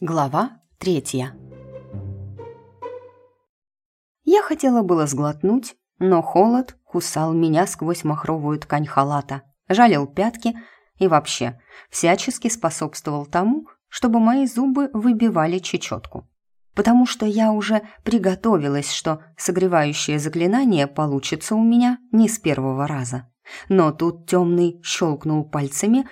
Глава третья Я хотела было сглотнуть, но холод кусал меня сквозь махровую ткань халата, жалил пятки и вообще всячески способствовал тому, чтобы мои зубы выбивали чечетку. Потому что я уже приготовилась, что согревающее заклинание получится у меня не с первого раза. Но тут темный щелкнул пальцами,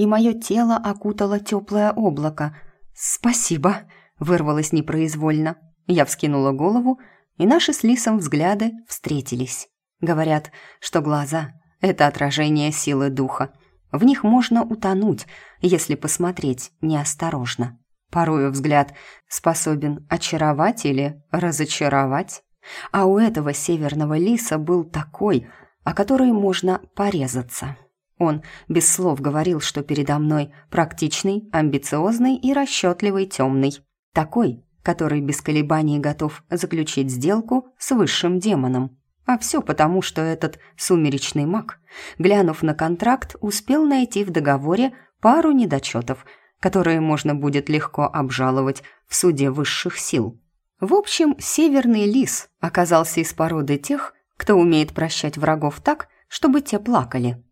и мое тело окутало теплое облако. «Спасибо!» — вырвалось непроизвольно. Я вскинула голову, и наши с Лисом взгляды встретились. Говорят, что глаза — это отражение силы духа. В них можно утонуть, если посмотреть неосторожно. Порою взгляд способен очаровать или разочаровать. А у этого северного лиса был такой, о который можно порезаться. Он без слов говорил, что передо мной практичный, амбициозный и расчетливый темный. Такой, который без колебаний готов заключить сделку с высшим демоном. А все потому, что этот сумеречный маг, глянув на контракт, успел найти в договоре пару недочетов, которые можно будет легко обжаловать в суде высших сил. В общем, северный лис оказался из породы тех, кто умеет прощать врагов так, чтобы те плакали.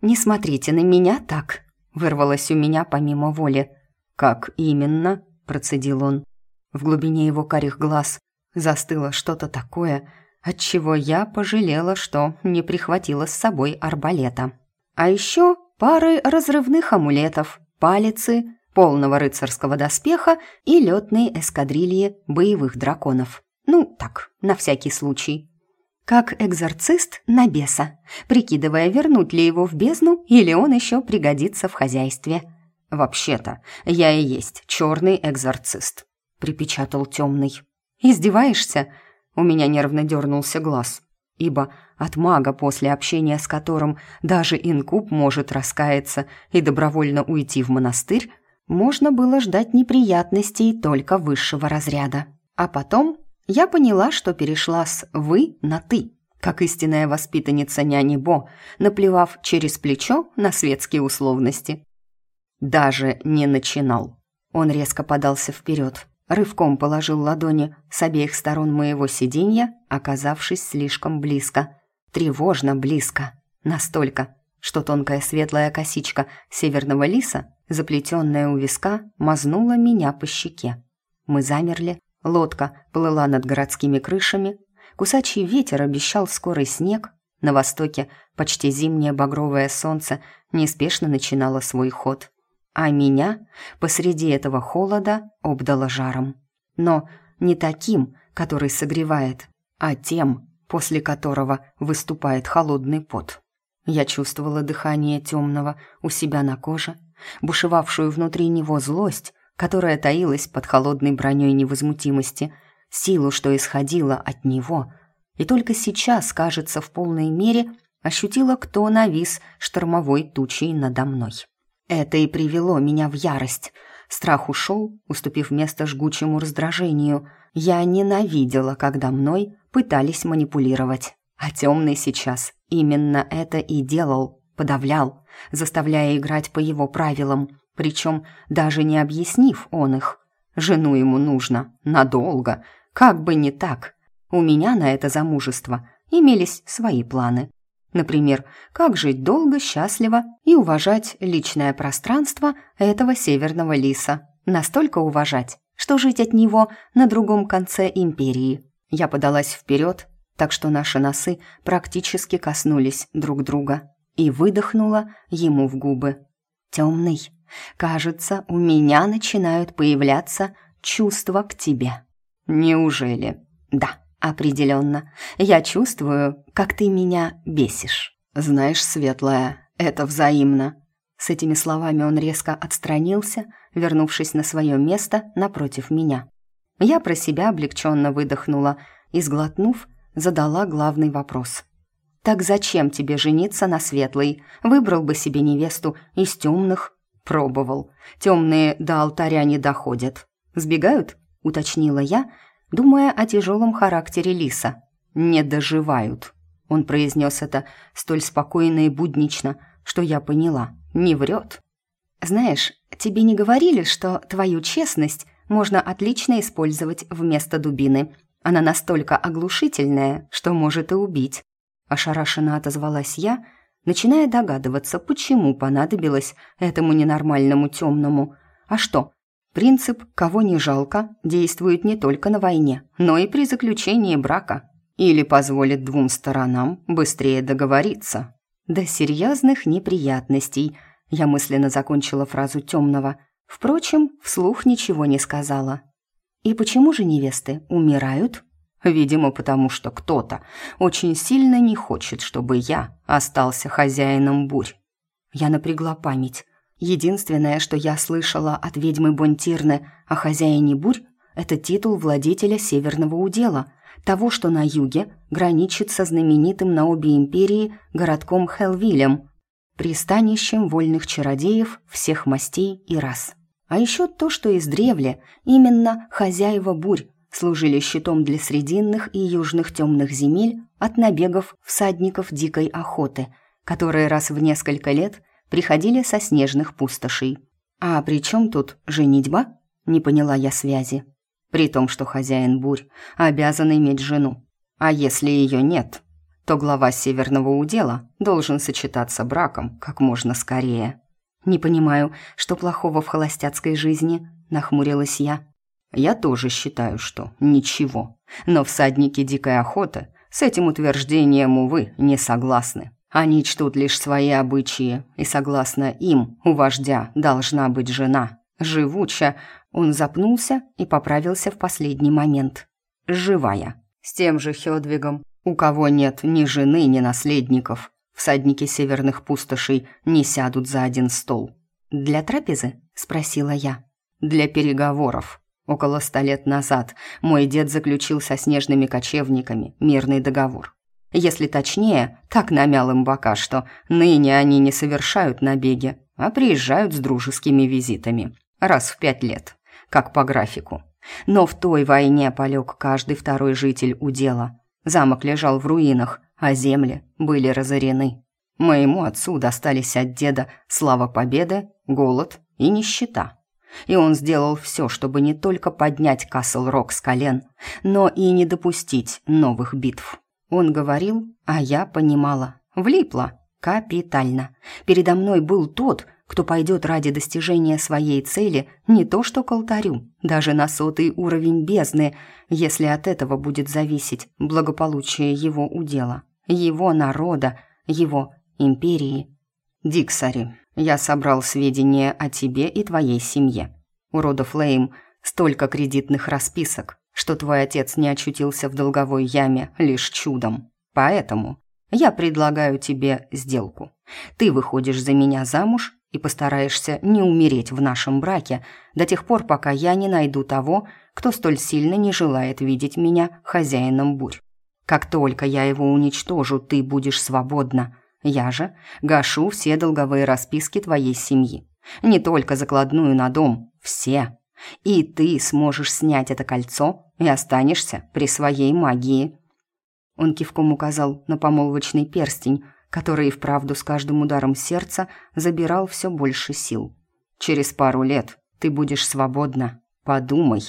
«Не смотрите на меня так», — вырвалось у меня помимо воли. «Как именно?» — процедил он. В глубине его карих глаз застыло что-то такое, отчего я пожалела, что не прихватила с собой арбалета. А еще пары разрывных амулетов, палицы, полного рыцарского доспеха и летные эскадрильи боевых драконов. Ну, так, на всякий случай. Как экзорцист на беса, прикидывая, вернуть ли его в бездну или он еще пригодится в хозяйстве. «Вообще-то, я и есть черный экзорцист», — припечатал темный. «Издеваешься?» У меня нервно дернулся глаз, ибо от мага, после общения с которым даже инкуб может раскаяться и добровольно уйти в монастырь, можно было ждать неприятностей только высшего разряда. А потом я поняла, что перешла с «вы» на «ты», как истинная воспитанница няни Бо, наплевав через плечо на светские условности. Даже не начинал. Он резко подался вперед, рывком положил ладони с обеих сторон моего сиденья, оказавшись слишком близко. Тревожно близко. Настолько, что тонкая светлая косичка северного лиса, заплетенная у виска, мазнула меня по щеке. Мы замерли, лодка плыла над городскими крышами, кусачий ветер обещал скорый снег, на востоке почти зимнее багровое солнце неспешно начинало свой ход а меня посреди этого холода обдало жаром. Но не таким, который согревает, а тем, после которого выступает холодный пот. Я чувствовала дыхание темного у себя на коже, бушевавшую внутри него злость, которая таилась под холодной броней невозмутимости, силу, что исходила от него, и только сейчас, кажется, в полной мере ощутила, кто навис штормовой тучей надо мной. Это и привело меня в ярость. Страх ушел, уступив место жгучему раздражению. Я ненавидела, когда мной пытались манипулировать. А темный сейчас именно это и делал, подавлял, заставляя играть по его правилам, причем даже не объяснив он их. Жену ему нужно, надолго, как бы не так. У меня на это замужество имелись свои планы. Например, как жить долго, счастливо и уважать личное пространство этого северного лиса. Настолько уважать, что жить от него на другом конце империи. Я подалась вперед, так что наши носы практически коснулись друг друга, и выдохнула ему в губы. «Темный, кажется, у меня начинают появляться чувства к тебе». «Неужели?» «Да» определенно. Я чувствую, как ты меня бесишь. Знаешь, светлая, это взаимно. С этими словами он резко отстранился, вернувшись на свое место напротив меня. Я про себя облегченно выдохнула и, сглотнув, задала главный вопрос. «Так зачем тебе жениться на светлой? Выбрал бы себе невесту из темных?» «Пробовал. Темные до алтаря не доходят. Сбегают?» — уточнила я, думая о тяжелом характере Лиса. «Не доживают». Он произнес это столь спокойно и буднично, что я поняла. Не врет. «Знаешь, тебе не говорили, что твою честность можно отлично использовать вместо дубины? Она настолько оглушительная, что может и убить». Ошарашенно отозвалась я, начиная догадываться, почему понадобилось этому ненормальному темному. А что, принцип «кого не жалко» действует не только на войне, но и при заключении брака. Или позволит двум сторонам быстрее договориться. До серьезных неприятностей. Я мысленно закончила фразу темного. Впрочем, вслух ничего не сказала. И почему же невесты умирают? Видимо, потому что кто-то очень сильно не хочет, чтобы я остался хозяином бурь. Я напрягла память. Единственное, что я слышала от ведьмы Бонтирны о хозяине бурь, это титул владетеля Северного удела, того, что на юге граничит со знаменитым на обе империи городком Хелвилем, пристанищем вольных чародеев всех мастей и рас. А еще то, что издревле именно хозяева бурь служили щитом для срединных и южных темных земель от набегов всадников дикой охоты, которые раз в несколько лет приходили со снежных пустошей. А при чем тут женитьба? Не поняла я связи. При том, что хозяин бурь обязан иметь жену. А если ее нет, то глава северного удела должен сочетаться браком как можно скорее. «Не понимаю, что плохого в холостяцкой жизни?» – нахмурилась я. Я тоже считаю, что ничего. Но всадники дикой охоты с этим утверждением, увы, не согласны. Они чтут лишь свои обычаи, и согласно им, у вождя должна быть жена. Живуча, он запнулся и поправился в последний момент. Живая. С тем же Хёдвигом, у кого нет ни жены, ни наследников. Всадники северных пустошей не сядут за один стол. «Для трапезы?» – спросила я. «Для переговоров», Около ста лет назад мой дед заключил со снежными кочевниками мирный договор. Если точнее, так намял им бока, что ныне они не совершают набеги, а приезжают с дружескими визитами. Раз в пять лет, как по графику. Но в той войне полег каждый второй житель удела. Замок лежал в руинах, а земли были разорены. Моему отцу достались от деда слава победы, голод и нищета и он сделал все, чтобы не только поднять Касл-Рок с колен, но и не допустить новых битв. Он говорил, а я понимала. Влипла. Капитально. Передо мной был тот, кто пойдет ради достижения своей цели не то что к алтарю, даже на сотый уровень бездны, если от этого будет зависеть благополучие его удела, его народа, его империи. Диксари, я собрал сведения о тебе и твоей семье. У рода Флейм столько кредитных расписок, что твой отец не очутился в долговой яме лишь чудом. Поэтому я предлагаю тебе сделку. Ты выходишь за меня замуж и постараешься не умереть в нашем браке до тех пор, пока я не найду того, кто столь сильно не желает видеть меня хозяином бурь. Как только я его уничтожу, ты будешь свободна. Я же гашу все долговые расписки твоей семьи. Не только закладную на дом, все. И ты сможешь снять это кольцо и останешься при своей магии». Он кивком указал на помолвочный перстень, который и вправду с каждым ударом сердца забирал все больше сил. «Через пару лет ты будешь свободна. Подумай».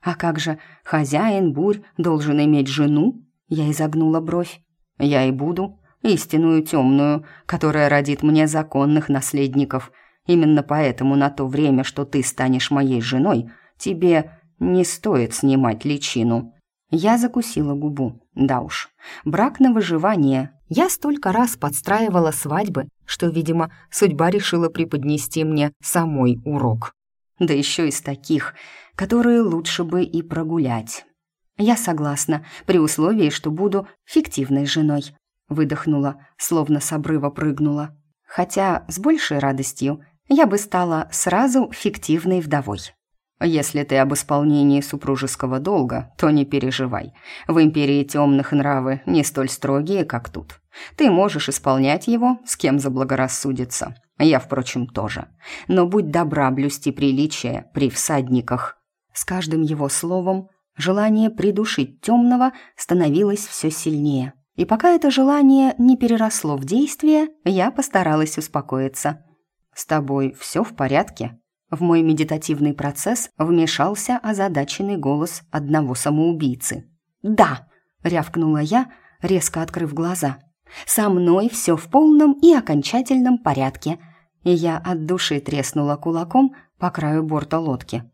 «А как же, хозяин бурь должен иметь жену?» Я изогнула бровь. «Я и буду истинную темную, которая родит мне законных наследников. Именно поэтому на то время, что ты станешь моей женой, тебе не стоит снимать личину». Я закусила губу. Да уж, брак на выживание. Я столько раз подстраивала свадьбы, что, видимо, судьба решила преподнести мне самой урок. Да еще из таких, которые лучше бы и прогулять. Я согласна, при условии, что буду фиктивной женой. Выдохнула, словно с обрыва прыгнула. Хотя с большей радостью я бы стала сразу фиктивной вдовой. Если ты об исполнении супружеского долга, то не переживай. В империи темных нравы не столь строгие, как тут. Ты можешь исполнять его, с кем заблагорассудится. Я, впрочем, тоже. Но будь добра блюсти приличие при всадниках. С каждым его словом желание придушить темного становилось все сильнее. И пока это желание не переросло в действие, я постаралась успокоиться. «С тобой все в порядке?» В мой медитативный процесс вмешался озадаченный голос одного самоубийцы. «Да!» — рявкнула я, резко открыв глаза. «Со мной все в полном и окончательном порядке!» И я от души треснула кулаком по краю борта лодки.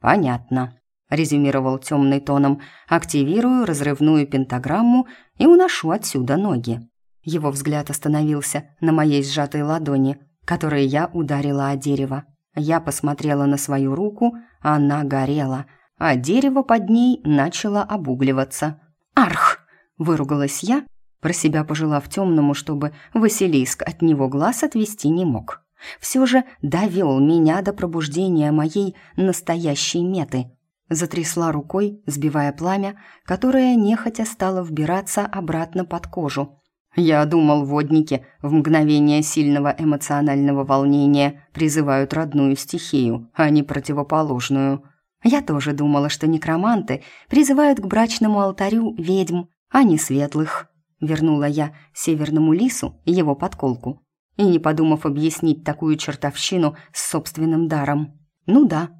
«Понятно», — резюмировал темный тоном. «Активирую разрывную пентаграмму и уношу отсюда ноги». Его взгляд остановился на моей сжатой ладони, которой я ударила о дерево. Я посмотрела на свою руку, она горела, а дерево под ней начало обугливаться. «Арх!» – выругалась я, про себя пожелав темному, чтобы Василиск от него глаз отвести не мог. Все же довел меня до пробуждения моей настоящей меты. Затрясла рукой, сбивая пламя, которое нехотя стало вбираться обратно под кожу, я думал, водники в мгновение сильного эмоционального волнения призывают родную стихию, а не противоположную. Я тоже думала, что некроманты призывают к брачному алтарю ведьм, а не светлых. Вернула я северному лису его подколку и, не подумав объяснить такую чертовщину с собственным даром. Ну да,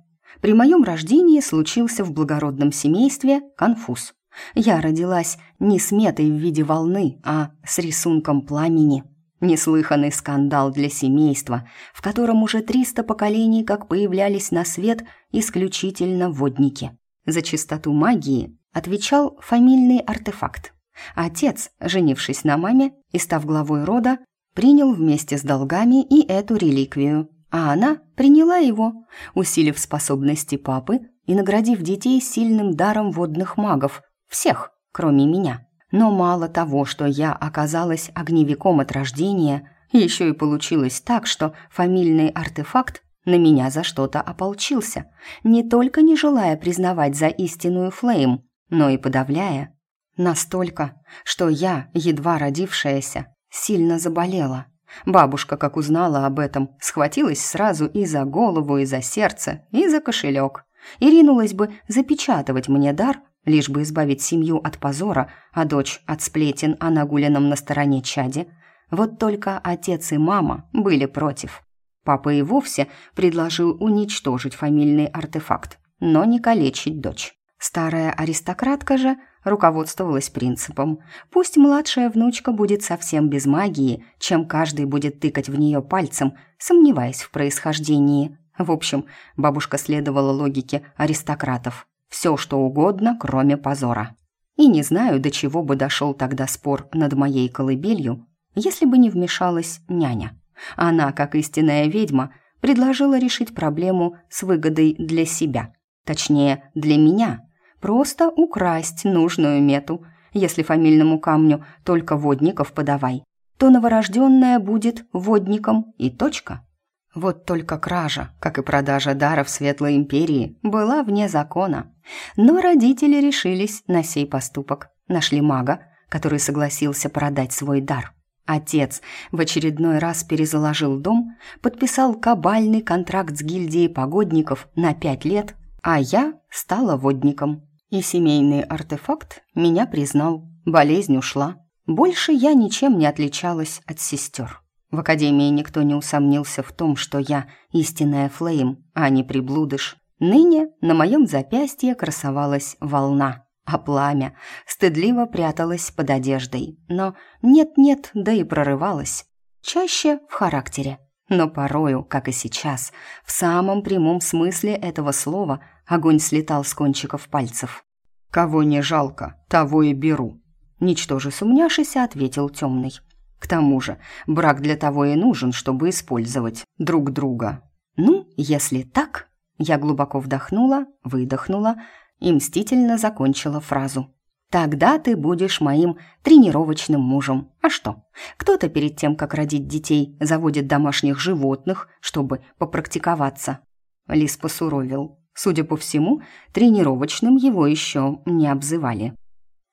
при моем рождении случился в благородном семействе конфуз. Я родилась не с метой в виде волны, а с рисунком пламени. Неслыханный скандал для семейства, в котором уже 300 поколений как появлялись на свет исключительно водники. За чистоту магии отвечал фамильный артефакт. Отец, женившись на маме и став главой рода, принял вместе с долгами и эту реликвию, а она приняла его, усилив способности папы и наградив детей сильным даром водных магов, всех, кроме меня. Но мало того, что я оказалась огневиком от рождения, еще и получилось так, что фамильный артефакт на меня за что-то ополчился, не только не желая признавать за истинную Флейм, но и подавляя. Настолько, что я, едва родившаяся, сильно заболела. Бабушка, как узнала об этом, схватилась сразу и за голову, и за сердце, и за кошелек. И ринулась бы запечатывать мне дар лишь бы избавить семью от позора, а дочь от сплетен о нагуленном на стороне чаде. Вот только отец и мама были против. Папа и вовсе предложил уничтожить фамильный артефакт, но не калечить дочь. Старая аристократка же руководствовалась принципом «пусть младшая внучка будет совсем без магии, чем каждый будет тыкать в нее пальцем, сомневаясь в происхождении». В общем, бабушка следовала логике аристократов. Все, что угодно, кроме позора. И не знаю, до чего бы дошел тогда спор над моей колыбелью, если бы не вмешалась няня. Она, как истинная ведьма, предложила решить проблему с выгодой для себя. Точнее, для меня. Просто украсть нужную мету. Если фамильному камню только водников подавай, то новорожденная будет водником и точка. Вот только кража, как и продажа дара в Светлой Империи, была вне закона. Но родители решились на сей поступок. Нашли мага, который согласился продать свой дар. Отец в очередной раз перезаложил дом, подписал кабальный контракт с гильдией погодников на пять лет, а я стала водником. И семейный артефакт меня признал. Болезнь ушла. Больше я ничем не отличалась от сестер. В академии никто не усомнился в том, что я истинная Флейм, а не приблудыш. Ныне на моем запястье красовалась волна, а пламя стыдливо пряталось под одеждой. Но нет-нет, да и прорывалось. Чаще в характере. Но порою, как и сейчас, в самом прямом смысле этого слова огонь слетал с кончиков пальцев. «Кого не жалко, того и беру», — ничтоже сумняшися ответил темный. К тому же, брак для того и нужен, чтобы использовать друг друга. Ну, если так, я глубоко вдохнула, выдохнула и мстительно закончила фразу. Тогда ты будешь моим тренировочным мужем. А что? Кто-то перед тем, как родить детей, заводит домашних животных, чтобы попрактиковаться. Лис посуровил. Судя по всему, тренировочным его еще не обзывали.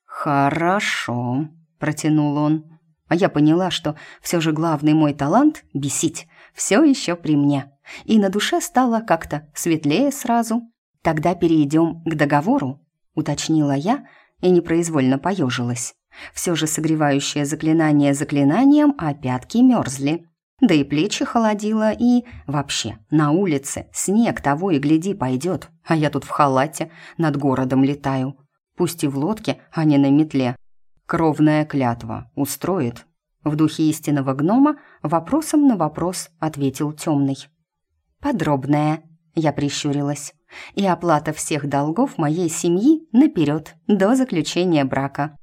«Хорошо», — протянул он. А я поняла, что все же главный мой талант — бесить, все еще при мне. И на душе стало как-то светлее сразу. Тогда перейдем к договору, уточнила я и непроизвольно поежилась. Все же согревающее заклинание заклинанием, а пятки мерзли. Да и плечи холодило, и... Вообще, на улице снег того и гляди пойдет, а я тут в халате над городом летаю. Пусть и в лодке, а не на метле. Кровная клятва устроит. В духе истинного гнома вопросом на вопрос ответил темный. «Подробная», — я прищурилась, «и оплата всех долгов моей семьи наперед, до заключения брака».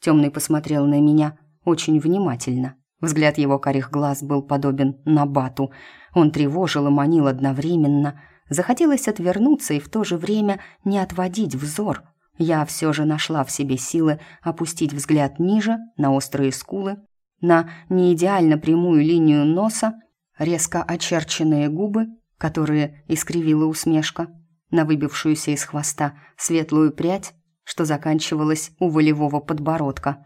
Темный посмотрел на меня очень внимательно. Взгляд его карих глаз был подобен набату. Он тревожил и манил одновременно. Захотелось отвернуться и в то же время не отводить взор. Я все же нашла в себе силы опустить взгляд ниже, на острые скулы, на неидеально прямую линию носа, резко очерченные губы, которые искривила усмешка, на выбившуюся из хвоста светлую прядь, что заканчивалась у волевого подбородка.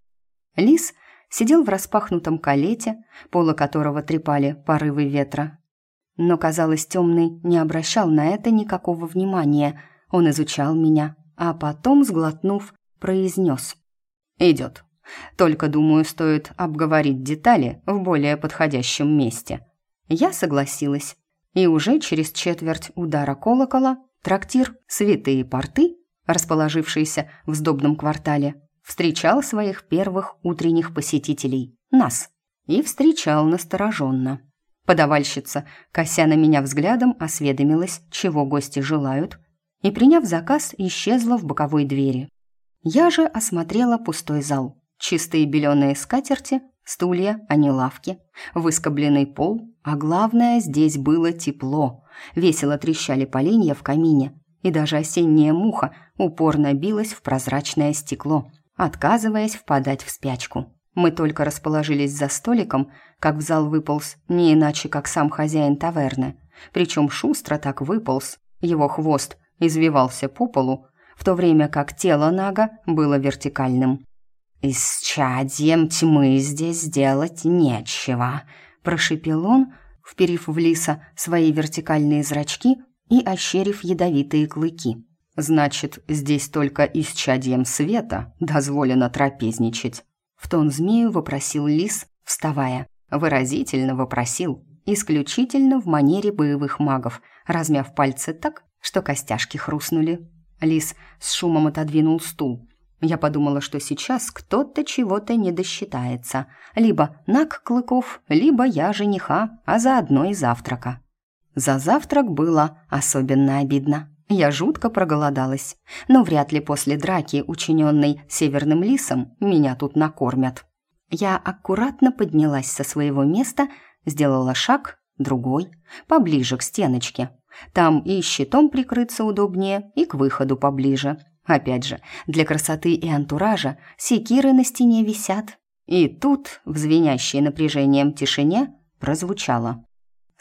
Лис сидел в распахнутом калете, поло которого трепали порывы ветра. Но, казалось, темный не обращал на это никакого внимания. Он изучал меня, а потом, сглотнув, произнес. «Идет. Только, думаю, стоит обговорить детали в более подходящем месте». Я согласилась. И уже через четверть удара колокола трактир «Святые порты», расположившийся в сдобном квартале, встречал своих первых утренних посетителей, нас, и встречал настороженно. Подавальщица, кося на меня взглядом, осведомилась, чего гости желают, и, приняв заказ, исчезла в боковой двери. Я же осмотрела пустой зал. Чистые беленые скатерти, стулья, а не лавки, выскобленный пол, а главное, здесь было тепло. Весело трещали поленья в камине, и даже осенняя муха упорно билась в прозрачное стекло – отказываясь впадать в спячку. Мы только расположились за столиком, как в зал выполз не иначе, как сам хозяин таверны. Причем шустро так выполз, его хвост извивался по полу, в то время как тело Нага было вертикальным. «И с чадьем тьмы здесь делать нечего», – прошипел он, вперив в лиса свои вертикальные зрачки и ощерив ядовитые клыки. «Значит, здесь только исчадьем света дозволено трапезничать?» В тон змею вопросил лис, вставая. Выразительно вопросил, исключительно в манере боевых магов, размяв пальцы так, что костяшки хрустнули. Лис с шумом отодвинул стул. Я подумала, что сейчас кто-то чего-то не досчитается. Либо Нак Клыков, либо я жениха, а заодно и завтрака. За завтрак было особенно обидно. Я жутко проголодалась, но вряд ли после драки, учиненной северным лисом, меня тут накормят. Я аккуратно поднялась со своего места, сделала шаг, другой, поближе к стеночке. Там и щитом прикрыться удобнее, и к выходу поближе. Опять же, для красоты и антуража секиры на стене висят. И тут, в звенящей напряжением тишине, прозвучало.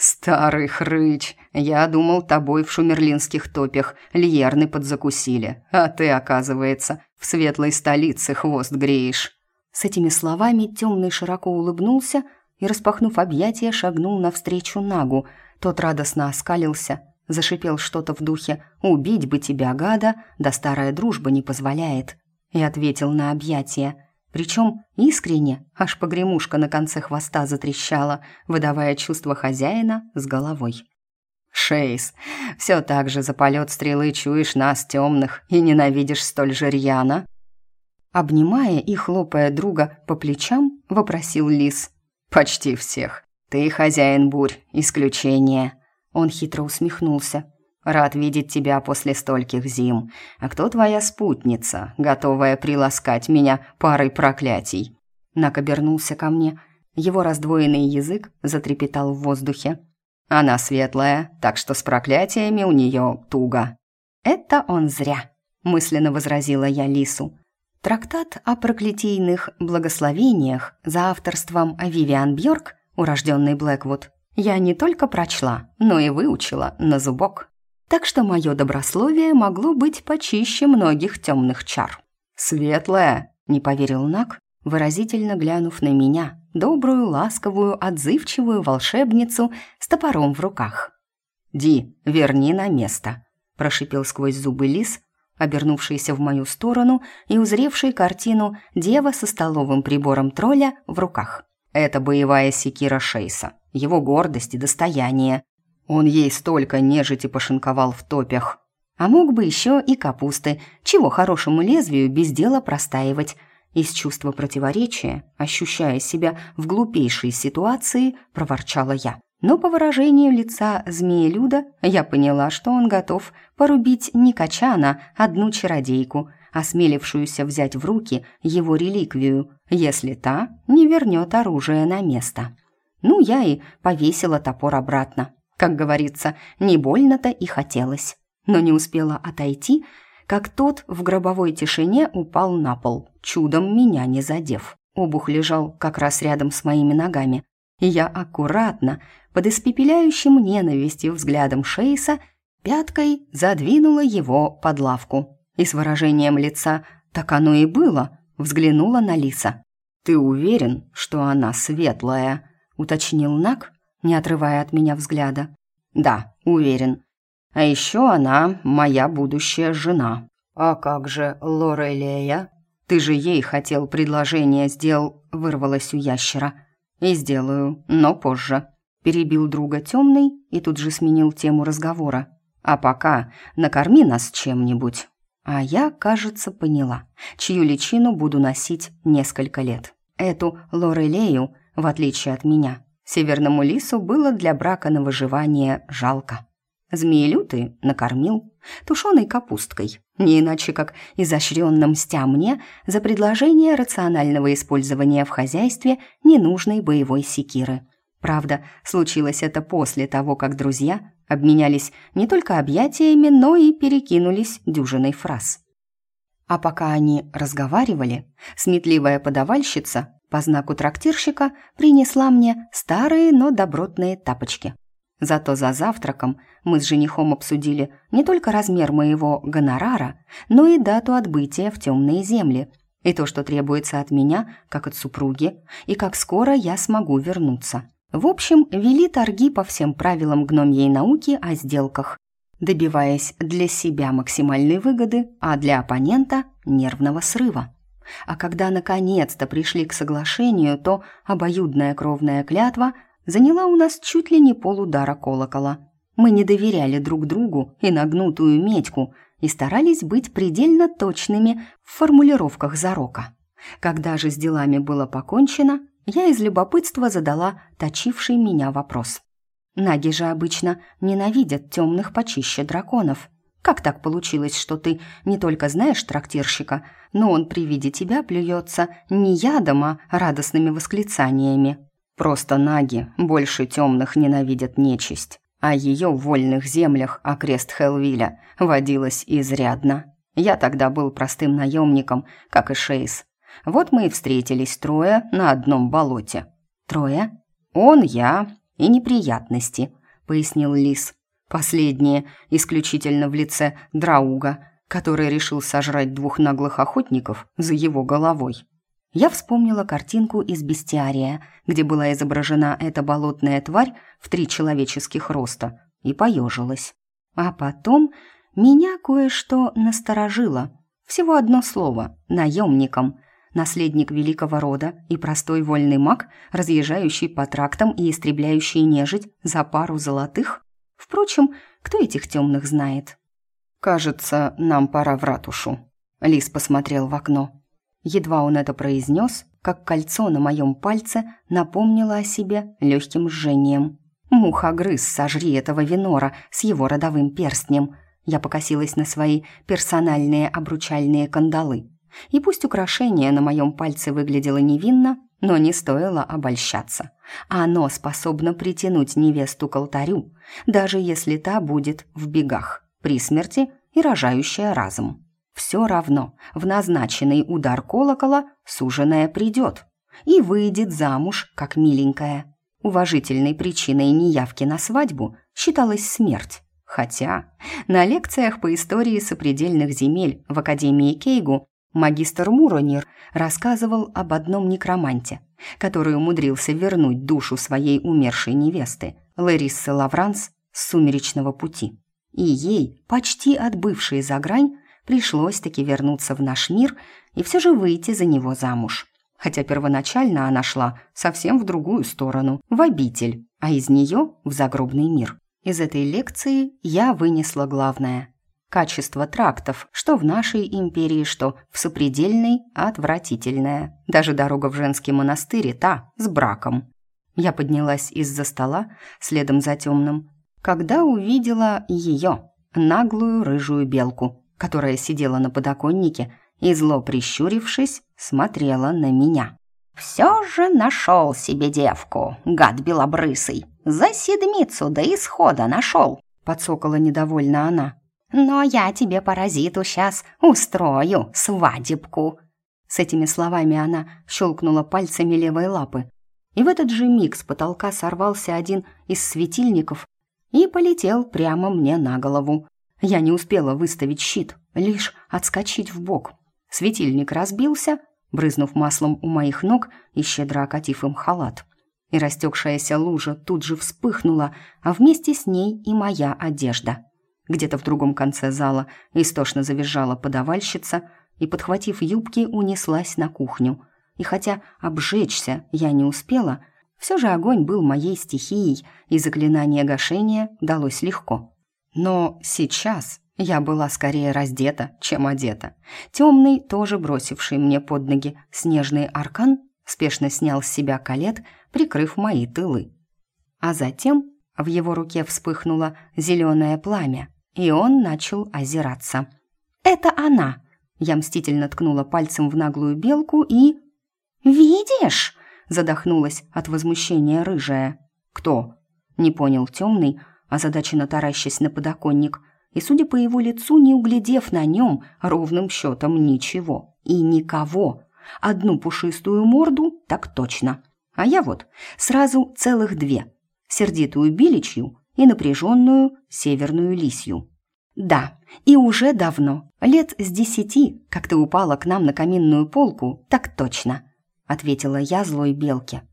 «Старый хрыч, я думал, тобой в шумерлинских топях льерны подзакусили, а ты, оказывается, в светлой столице хвост греешь». С этими словами темный широко улыбнулся и, распахнув объятия, шагнул навстречу Нагу. Тот радостно оскалился, зашипел что-то в духе «Убить бы тебя, гада, да старая дружба не позволяет», и ответил на объятия – причем искренне, аж погремушка на конце хвоста затрещала, выдавая чувство хозяина с головой. «Шейс, все так же за полет стрелы чуешь нас, темных, и ненавидишь столь же рьяно?» Обнимая и хлопая друга по плечам, вопросил Лис. «Почти всех. Ты хозяин бурь, исключение». Он хитро усмехнулся. Рад видеть тебя после стольких зим. А кто твоя спутница, готовая приласкать меня парой проклятий?» Нак обернулся ко мне. Его раздвоенный язык затрепетал в воздухе. «Она светлая, так что с проклятиями у нее туго». «Это он зря», — мысленно возразила я Лису. Трактат о проклятийных благословениях за авторством Вивиан Бьорк, урожденный Блэквуд, я не только прочла, но и выучила на зубок так что мое добрословие могло быть почище многих темных чар. «Светлая!» — не поверил Нак, выразительно глянув на меня, добрую, ласковую, отзывчивую волшебницу с топором в руках. «Ди, верни на место!» — прошипел сквозь зубы лис, обернувшийся в мою сторону и узревший картину дева со столовым прибором тролля в руках. «Это боевая секира Шейса. его гордость и достояние. Он ей столько нежити пошинковал в топях. А мог бы еще и капусты, чего хорошему лезвию без дела простаивать. Из чувства противоречия, ощущая себя в глупейшей ситуации, проворчала я. Но по выражению лица змея-люда я поняла, что он готов порубить не Качана, одну чародейку, осмелившуюся взять в руки его реликвию, если та не вернет оружие на место. Ну, я и повесила топор обратно. Как говорится, не больно-то и хотелось. Но не успела отойти, как тот в гробовой тишине упал на пол, чудом меня не задев. Обух лежал как раз рядом с моими ногами, и я аккуратно, под испепеляющим ненавистью взглядом Шейса, пяткой задвинула его под лавку. И с выражением лица «так оно и было» взглянула на Лиса. «Ты уверен, что она светлая?» — уточнил Нак, не отрывая от меня взгляда. «Да, уверен. А еще она моя будущая жена». «А как же Лорелея?» «Ты же ей хотел предложение сделал», — вырвалось у ящера. «И сделаю, но позже», — перебил друга темный и тут же сменил тему разговора. «А пока накорми нас чем-нибудь». А я, кажется, поняла, чью личину буду носить несколько лет. Эту Лорелею, в отличие от меня, северному лису было для брака на выживание жалко. Змеелютый накормил тушеной капусткой, не иначе как изощренно мстя мне за предложение рационального использования в хозяйстве ненужной боевой секиры. Правда, случилось это после того, как друзья обменялись не только объятиями, но и перекинулись дюжиной фраз. А пока они разговаривали, сметливая подавальщица по знаку трактирщика принесла мне старые, но добротные тапочки. Зато за завтраком мы с женихом обсудили не только размер моего гонорара, но и дату отбытия в темные земли, и то, что требуется от меня, как от супруги, и как скоро я смогу вернуться. В общем, вели торги по всем правилам гномьей науки о сделках, добиваясь для себя максимальной выгоды, а для оппонента – нервного срыва. А когда наконец-то пришли к соглашению, то обоюдная кровная клятва заняла у нас чуть ли не полудара колокола. Мы не доверяли друг другу и нагнутую медьку и старались быть предельно точными в формулировках зарока. Когда же с делами было покончено, я из любопытства задала точивший меня вопрос. Наги же обычно ненавидят темных почище драконов. Как так получилось, что ты не только знаешь трактирщика, но он при виде тебя плюется не ядом, а радостными восклицаниями? Просто наги больше темных ненавидят нечисть, а ее в вольных землях окрест Хелвиля водилось изрядно. Я тогда был простым наемником, как и Шейс, вот мы и встретились трое на одном болоте. Трое? Он, я и неприятности, пояснил Лис. Последние исключительно в лице Драуга, который решил сожрать двух наглых охотников за его головой. Я вспомнила картинку из бестиария, где была изображена эта болотная тварь в три человеческих роста, и поежилась. А потом меня кое-что насторожило. Всего одно слово — наемником — наследник великого рода и простой вольный маг, разъезжающий по трактам и истребляющий нежить за пару золотых? Впрочем, кто этих темных знает? «Кажется, нам пора в ратушу», — Лис посмотрел в окно. Едва он это произнес, как кольцо на моем пальце напомнило о себе легким жжением. «Мухогрыз, сожри этого Винора с его родовым перстнем!» Я покосилась на свои персональные обручальные кандалы. И пусть украшение на моем пальце выглядело невинно, но не стоило обольщаться. Оно способно притянуть невесту к алтарю, даже если та будет в бегах, при смерти и рожающая разум. Все равно в назначенный удар колокола суженая придет и выйдет замуж, как миленькая. Уважительной причиной неявки на свадьбу считалась смерть. Хотя на лекциях по истории сопредельных земель в Академии Кейгу Магистр Муронир рассказывал об одном некроманте, который умудрился вернуть душу своей умершей невесты, Лариссы Лавранс, с сумеречного пути. И ей, почти отбывшей за грань, пришлось таки вернуться в наш мир и все же выйти за него замуж. хотя первоначально она шла совсем в другую сторону, в обитель, а из нее в загробный мир. Из этой лекции я вынесла главное. Качество трактов, что в нашей империи, что в сопредельной, отвратительное. Даже дорога в женский монастырь та, с браком. Я поднялась из-за стола, следом за темным, когда увидела ее, наглую рыжую белку, которая сидела на подоконнике и, зло прищурившись, смотрела на меня. «Все же нашел себе девку, гад белобрысый. За седмицу до исхода нашел», — подсокала недовольно она. «Но я тебе, паразиту, сейчас устрою свадебку». С этими словами она щелкнула пальцами левой лапы. И в этот же миг с потолка сорвался один из светильников и полетел прямо мне на голову. Я не успела выставить щит, лишь отскочить в бок. Светильник разбился, брызнув маслом у моих ног и щедро окатив им халат. И растекшаяся лужа тут же вспыхнула, а вместе с ней и моя одежда. Где-то в другом конце зала истошно завизжала подавальщица и, подхватив юбки, унеслась на кухню. И хотя обжечься я не успела, все же огонь был моей стихией, и заклинание гашения далось легко. Но сейчас я была скорее раздета, чем одета. Темный, тоже бросивший мне под ноги снежный аркан, спешно снял с себя калет, прикрыв мои тылы. А затем в его руке вспыхнуло зеленое пламя, и он начал озираться. «Это она!» Я мстительно ткнула пальцем в наглую белку и... «Видишь?» — задохнулась от возмущения рыжая. «Кто?» — не понял темный, озадаченно таращась на подоконник — и, судя по его лицу, не углядев на нем ровным счетом ничего и никого. Одну пушистую морду так точно. А я вот сразу целых две. Сердитую биличью и напряженную северную лисью. Да, и уже давно, лет с десяти, как ты упала к нам на каминную полку, так точно, ответила я злой белке.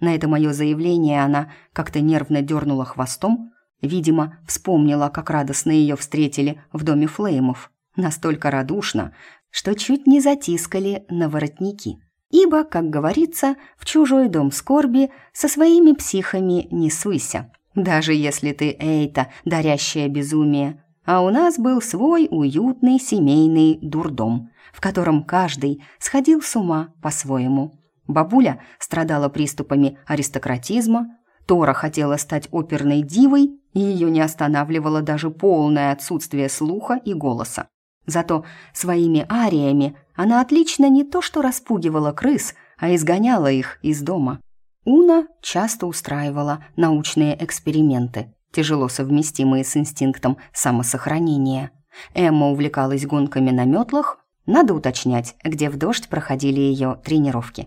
На это мое заявление она как-то нервно дернула хвостом, Видимо, вспомнила, как радостно ее встретили в доме Флеймов. Настолько радушно, что чуть не затискали на воротники. Ибо, как говорится, в чужой дом скорби со своими психами не суйся. Даже если ты Эйта, дарящая безумие. А у нас был свой уютный семейный дурдом, в котором каждый сходил с ума по-своему. Бабуля страдала приступами аристократизма, Тора хотела стать оперной дивой, и ее не останавливало даже полное отсутствие слуха и голоса. Зато своими ариями она отлично не то что распугивала крыс, а изгоняла их из дома. Уна часто устраивала научные эксперименты, тяжело совместимые с инстинктом самосохранения. Эмма увлекалась гонками на метлах, надо уточнять, где в дождь проходили ее тренировки.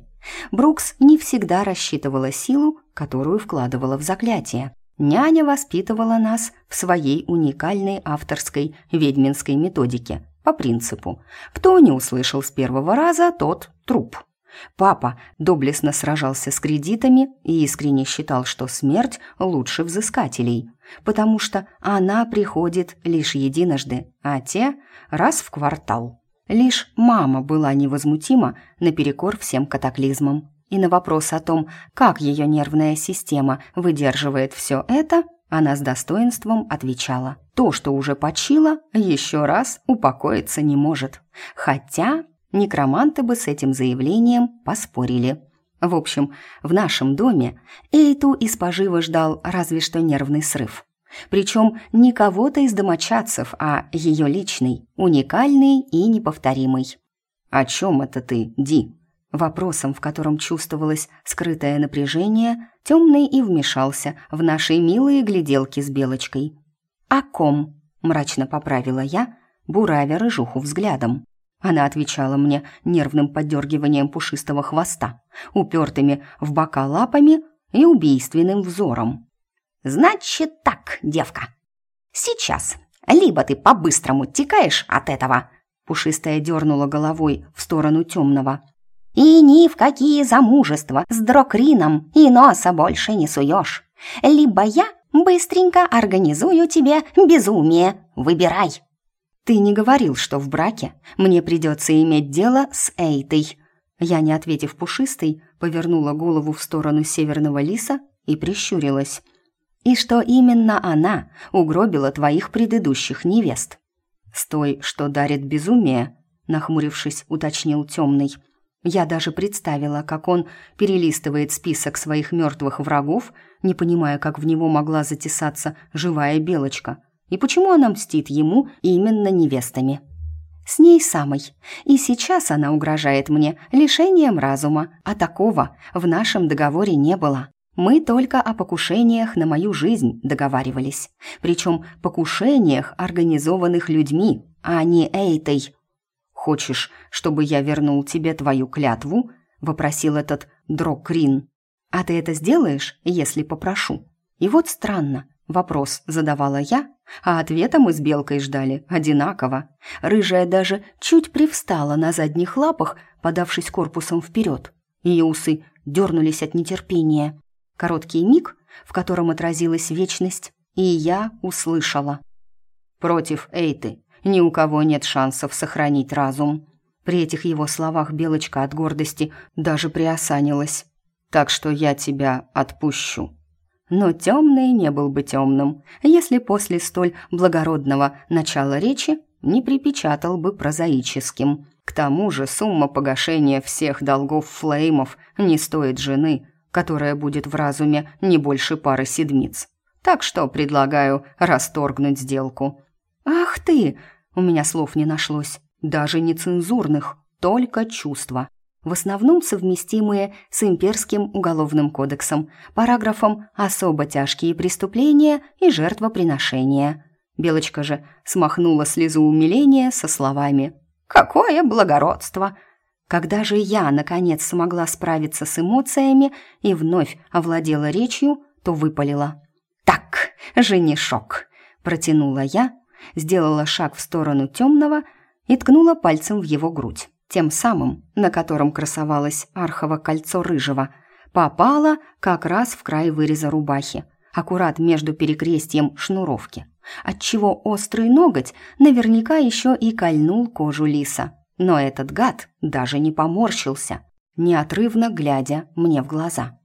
Брукс не всегда рассчитывала силу, которую вкладывала в заклятие. Няня воспитывала нас в своей уникальной авторской ведьминской методике по принципу «кто не услышал с первого раза, тот труп». Папа доблестно сражался с кредитами и искренне считал, что смерть лучше взыскателей, потому что она приходит лишь единожды, а те – раз в квартал. Лишь мама была невозмутима наперекор всем катаклизмам. И на вопрос о том, как ее нервная система выдерживает все это, она с достоинством отвечала. То, что уже почило, еще раз упокоиться не может. Хотя некроманты бы с этим заявлением поспорили. В общем, в нашем доме Эйту из пожива ждал разве что нервный срыв. Причем не кого-то из домочадцев, а ее личный, уникальный и неповторимый. «О чем это ты, Ди?» Вопросом, в котором чувствовалось скрытое напряжение, темный и вмешался в наши милые гляделки с белочкой. «О ком?» – мрачно поправила я, буравя рыжуху взглядом. Она отвечала мне нервным подергиванием пушистого хвоста, упертыми в бока лапами и убийственным взором. «Значит так, девка. Сейчас либо ты по-быстрому текаешь от этого», Пушистая дернула головой в сторону темного. «И ни в какие замужества с дрокрином и носа больше не суешь. Либо я быстренько организую тебе безумие. Выбирай». «Ты не говорил, что в браке мне придется иметь дело с Эйтой». Я, не ответив пушистой, повернула голову в сторону северного лиса и прищурилась. «И что именно она угробила твоих предыдущих невест?» «С той, что дарит безумие», — нахмурившись, уточнил темный. Я даже представила, как он перелистывает список своих мертвых врагов, не понимая, как в него могла затесаться живая белочка, и почему она мстит ему именно невестами. С ней самой. И сейчас она угрожает мне лишением разума, а такого в нашем договоре не было. Мы только о покушениях на мою жизнь договаривались. Причем покушениях, организованных людьми, а не эйтой. «Хочешь, чтобы я вернул тебе твою клятву?» — вопросил этот Дрокрин. «А ты это сделаешь, если попрошу?» И вот странно, вопрос задавала я, а ответа мы с Белкой ждали одинаково. Рыжая даже чуть привстала на задних лапах, подавшись корпусом вперед. Ее усы дернулись от нетерпения. Короткий миг, в котором отразилась вечность, и я услышала. «Против Эйты ни у кого нет шансов сохранить разум. При этих его словах Белочка от гордости даже приосанилась. «Так что я тебя отпущу». Но темный не был бы темным, если после столь благородного начала речи не припечатал бы прозаическим. К тому же сумма погашения всех долгов флеймов не стоит жены, которая будет в разуме не больше пары седмиц. Так что предлагаю расторгнуть сделку. «Ах ты!» — у меня слов не нашлось. Даже нецензурных, только чувства. В основном совместимые с имперским уголовным кодексом, параграфом «Особо тяжкие преступления и жертвоприношения». Белочка же смахнула слезу умиления со словами «Какое благородство!» Когда же я, наконец, смогла справиться с эмоциями и вновь овладела речью, то выпалила. «Так, женишок!» – протянула я, сделала шаг в сторону темного и ткнула пальцем в его грудь, тем самым, на котором красовалось архово кольцо рыжего, попала как раз в край выреза рубахи, аккурат между перекрестьем шнуровки, отчего острый ноготь наверняка еще и кольнул кожу лиса. Но этот гад даже не поморщился, неотрывно глядя мне в глаза.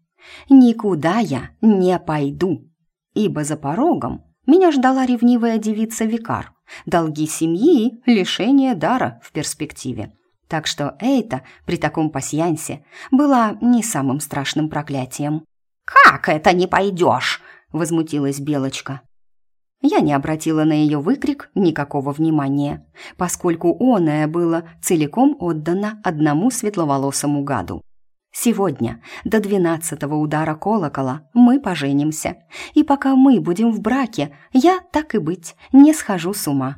«Никуда я не пойду, ибо за порогом меня ждала ревнивая девица-викар, долги семьи лишение дара в перспективе. Так что Эйта при таком пасьянсе была не самым страшным проклятием. «Как это не пойдешь?» — возмутилась Белочка. Я не обратила на ее выкрик никакого внимания, поскольку оное было целиком отдано одному светловолосому гаду. Сегодня, до двенадцатого удара колокола, мы поженимся. И пока мы будем в браке, я, так и быть, не схожу с ума».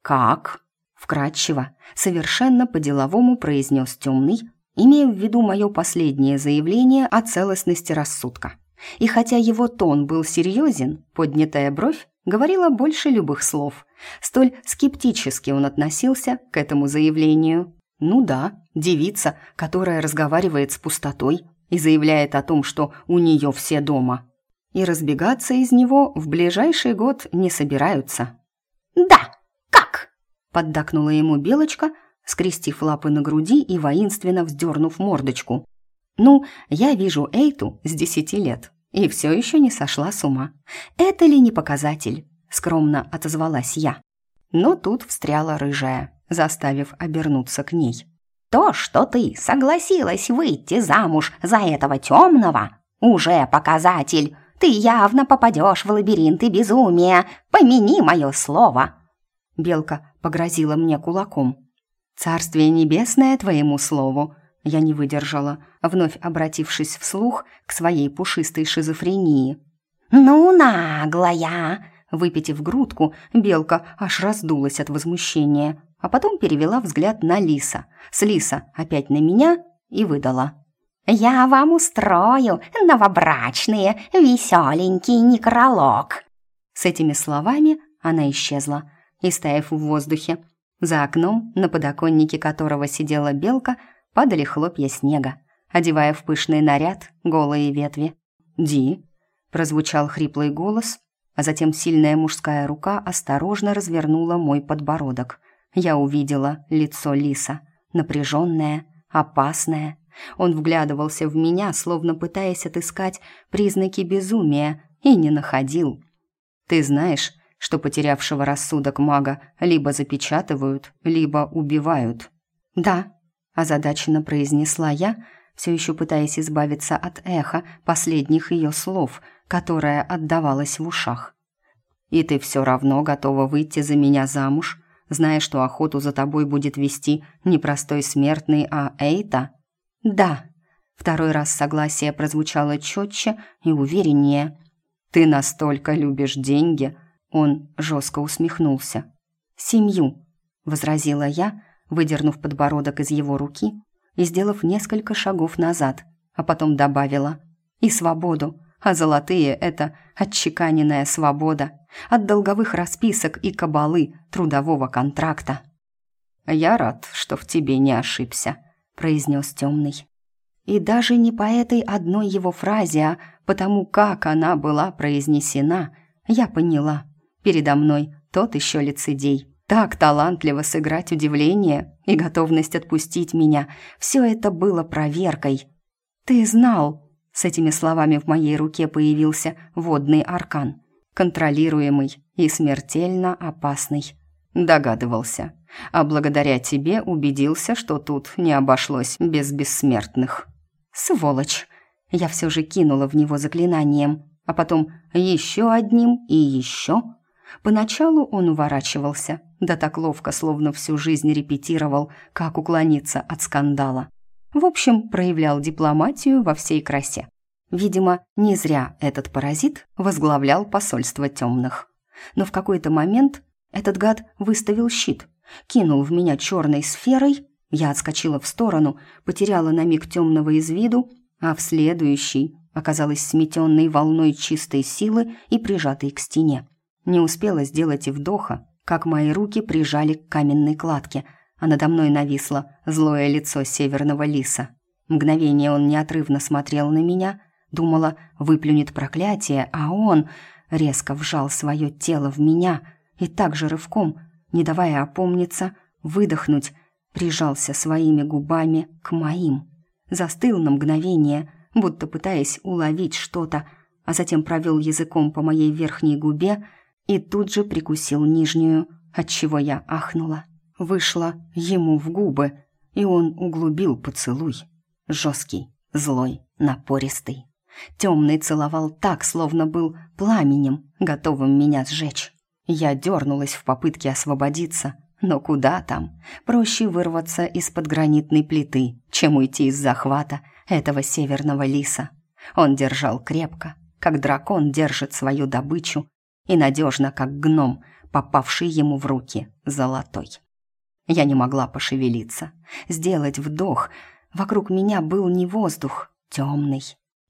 «Как?» Вкратчиво, совершенно по-деловому произнес темный, имея в виду мое последнее заявление о целостности рассудка. И хотя его тон был серьезен, поднятая бровь говорила больше любых слов. Столь скептически он относился к этому заявлению. Ну да, девица, которая разговаривает с пустотой и заявляет о том, что у нее все дома. И разбегаться из него в ближайший год не собираются. Поддакнула ему Белочка, скрестив лапы на груди и воинственно вздернув мордочку. «Ну, я вижу Эйту с десяти лет и все еще не сошла с ума. Это ли не показатель?» – скромно отозвалась я. Но тут встряла рыжая заставив обернуться к ней. «То, что ты согласилась выйти замуж за этого темного, уже показатель. Ты явно попадешь в лабиринты безумия. Помяни мое слово!» Белка погрозила мне кулаком. «Царствие небесное твоему слову!» Я не выдержала, вновь обратившись вслух к своей пушистой шизофрении. «Ну, наглая!» Выпитив грудку, белка аж раздулась от возмущения а потом перевела взгляд на Лиса. С Лиса опять на меня и выдала. «Я вам устрою новобрачные веселенький некролог». С этими словами она исчезла, истаяв в воздухе. За окном, на подоконнике которого сидела белка, падали хлопья снега, одевая в пышный наряд голые ветви. «Ди!» — прозвучал хриплый голос, а затем сильная мужская рука осторожно развернула мой подбородок — я увидела лицо Лиса, напряженное, опасное. Он вглядывался в меня, словно пытаясь отыскать признаки безумия, и не находил. «Ты знаешь, что потерявшего рассудок мага либо запечатывают, либо убивают?» «Да», – озадаченно произнесла я, все еще пытаясь избавиться от эха последних ее слов, которое отдавалось в ушах. «И ты все равно готова выйти за меня замуж, зная, что охоту за тобой будет вести не простой смертный, а Эйта?» «Да». Второй раз согласие прозвучало четче и увереннее. «Ты настолько любишь деньги?» Он жестко усмехнулся. «Семью», — возразила я, выдернув подбородок из его руки и сделав несколько шагов назад, а потом добавила «и свободу, а золотые — это отчеканенная свобода от долговых расписок и кабалы трудового контракта». «Я рад, что в тебе не ошибся», — произнес темный. И даже не по этой одной его фразе, а потому как она была произнесена, я поняла. Передо мной тот еще лицедей, так талантливо сыграть удивление и готовность отпустить меня. Все это было проверкой. «Ты знал!» С этими словами в моей руке появился водный аркан, контролируемый и смертельно опасный. Догадывался. А благодаря тебе убедился, что тут не обошлось без бессмертных. Сволочь! Я все же кинула в него заклинанием, а потом еще одним и еще. Поначалу он уворачивался, да так ловко, словно всю жизнь репетировал, как уклониться от скандала. В общем, проявлял дипломатию во всей красе. Видимо, не зря этот паразит возглавлял посольство темных. Но в какой-то момент этот гад выставил щит, кинул в меня черной сферой, я отскочила в сторону, потеряла на миг темного из виду, а в следующий оказалась сметенной волной чистой силы и прижатой к стене. Не успела сделать и вдоха, как мои руки прижали к каменной кладке, а надо мной нависло злое лицо северного лиса. Мгновение он неотрывно смотрел на меня, думала, выплюнет проклятие, а он резко вжал свое тело в меня и также рывком, не давая опомниться, выдохнуть, прижался своими губами к моим. Застыл на мгновение, будто пытаясь уловить что-то, а затем провел языком по моей верхней губе и тут же прикусил нижнюю, отчего я ахнула. Вышла ему в губы, и он углубил поцелуй. Жесткий, злой, напористый. Темный целовал так, словно был пламенем, готовым меня сжечь. Я дернулась в попытке освободиться, но куда там? Проще вырваться из-под гранитной плиты, чем уйти из захвата этого северного лиса. Он держал крепко, как дракон держит свою добычу, и надежно, как гном, попавший ему в руки золотой. Я не могла пошевелиться, сделать вдох. Вокруг меня был не воздух, темный.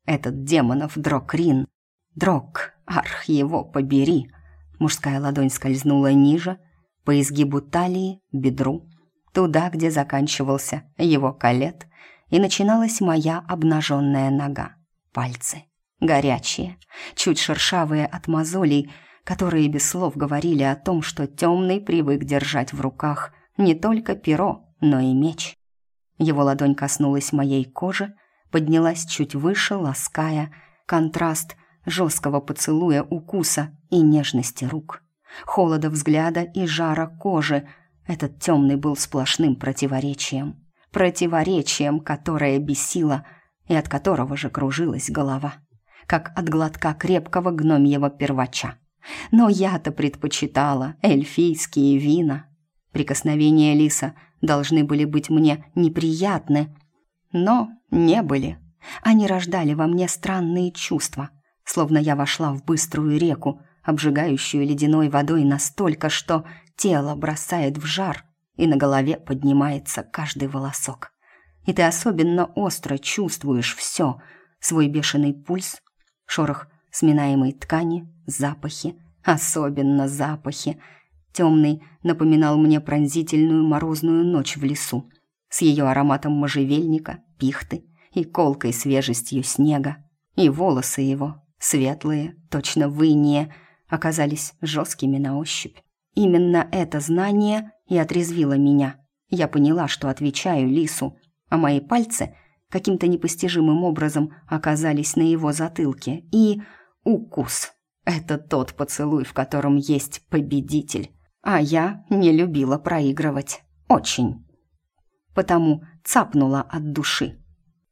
Этот демонов Дрокрин. Дрок, арх его побери. Мужская ладонь скользнула ниже, по изгибу талии, бедру, туда, где заканчивался его колет, и начиналась моя обнаженная нога. Пальцы. Горячие, чуть шершавые от мозолей, которые без слов говорили о том, что темный привык держать в руках не только перо, но и меч. Его ладонь коснулась моей кожи, поднялась чуть выше, лаская, контраст жесткого поцелуя, укуса и нежности рук. Холода взгляда и жара кожи. Этот темный был сплошным противоречием. Противоречием, которое бесило и от которого же кружилась голова. Как от глотка крепкого гномьего первача. Но я-то предпочитала эльфийские вина. Прикосновения лиса должны были быть мне неприятны, но не были. Они рождали во мне странные чувства, словно я вошла в быструю реку, обжигающую ледяной водой настолько, что тело бросает в жар, и на голове поднимается каждый волосок. И ты особенно остро чувствуешь все, свой бешеный пульс, шорох сминаемой ткани, запахи, особенно запахи. Темный напоминал мне пронзительную морозную ночь в лесу с ее ароматом можжевельника, пихты и колкой свежестью снега. И волосы его, светлые, точно выния, оказались жесткими на ощупь. Именно это знание и отрезвило меня. Я поняла, что отвечаю лису. а мои пальцы каким-то непостижимым образом оказались на его затылке. И укус. Это тот поцелуй, в котором есть победитель. А я не любила проигрывать. Очень. Потому цапнула от души.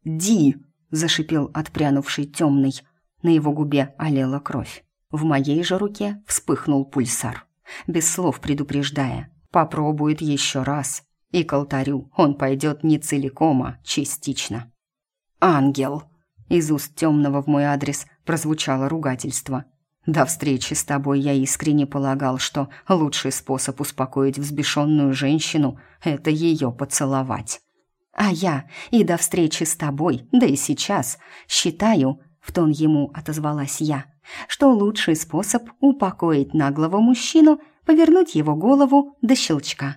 «Ди!» – зашипел отпрянувший темный. На его губе олела кровь. В моей же руке вспыхнул пульсар, без слов предупреждая. Попробует еще раз, и к алтарю он пойдет не целиком, а частично. «Ангел!» Из уст темного в мой адрес прозвучало ругательство. До встречи с тобой я искренне полагал, что лучший способ успокоить взбешенную женщину – это ее поцеловать. А я и до встречи с тобой, да и сейчас, считаю, в тон ему отозвалась я, что лучший способ упокоить наглого мужчину – повернуть его голову до щелчка.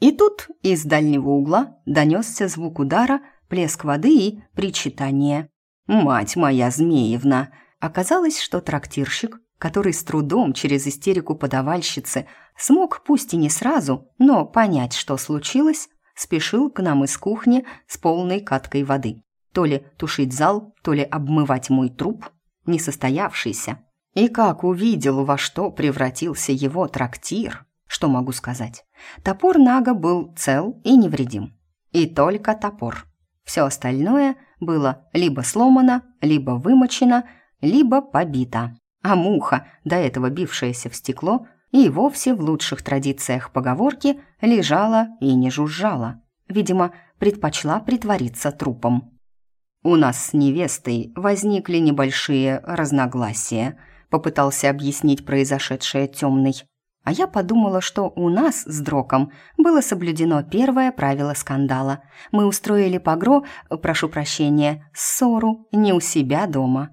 И тут из дальнего угла донесся звук удара, плеск воды и причитание. «Мать моя Змеевна!» Оказалось, что трактирщик, который с трудом через истерику подавальщицы смог, пусть и не сразу, но понять, что случилось, спешил к нам из кухни с полной каткой воды. То ли тушить зал, то ли обмывать мой труп, несостоявшийся. И как увидел, во что превратился его трактир, что могу сказать? Топор Нага был цел и невредим. И только топор. Все остальное было либо сломано, либо вымочено, либо побита. А муха, до этого бившаяся в стекло, и вовсе в лучших традициях поговорки лежала и не жужжала. Видимо, предпочла притвориться трупом. «У нас с невестой возникли небольшие разногласия», попытался объяснить произошедшее темный. А я подумала, что у нас с Дроком было соблюдено первое правило скандала. Мы устроили погро, прошу прощения, ссору не у себя дома.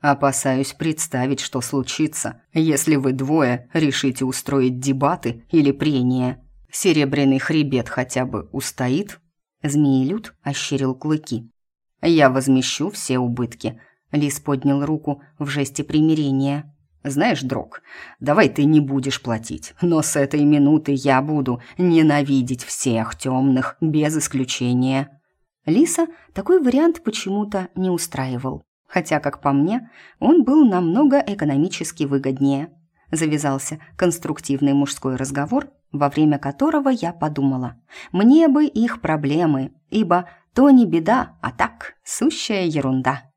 Опасаюсь представить, что случится, если вы двое решите устроить дебаты или прения. Серебряный хребет хотя бы устоит?» Змеелюд ощерил клыки. «Я возмещу все убытки». Лис поднял руку в жесте примирения. «Знаешь, Дрог, давай ты не будешь платить, но с этой минуты я буду ненавидеть всех темных, без исключения». Лиса такой вариант почему-то не устраивал хотя, как по мне, он был намного экономически выгоднее. Завязался конструктивный мужской разговор, во время которого я подумала, мне бы их проблемы, ибо то не беда, а так, сущая ерунда.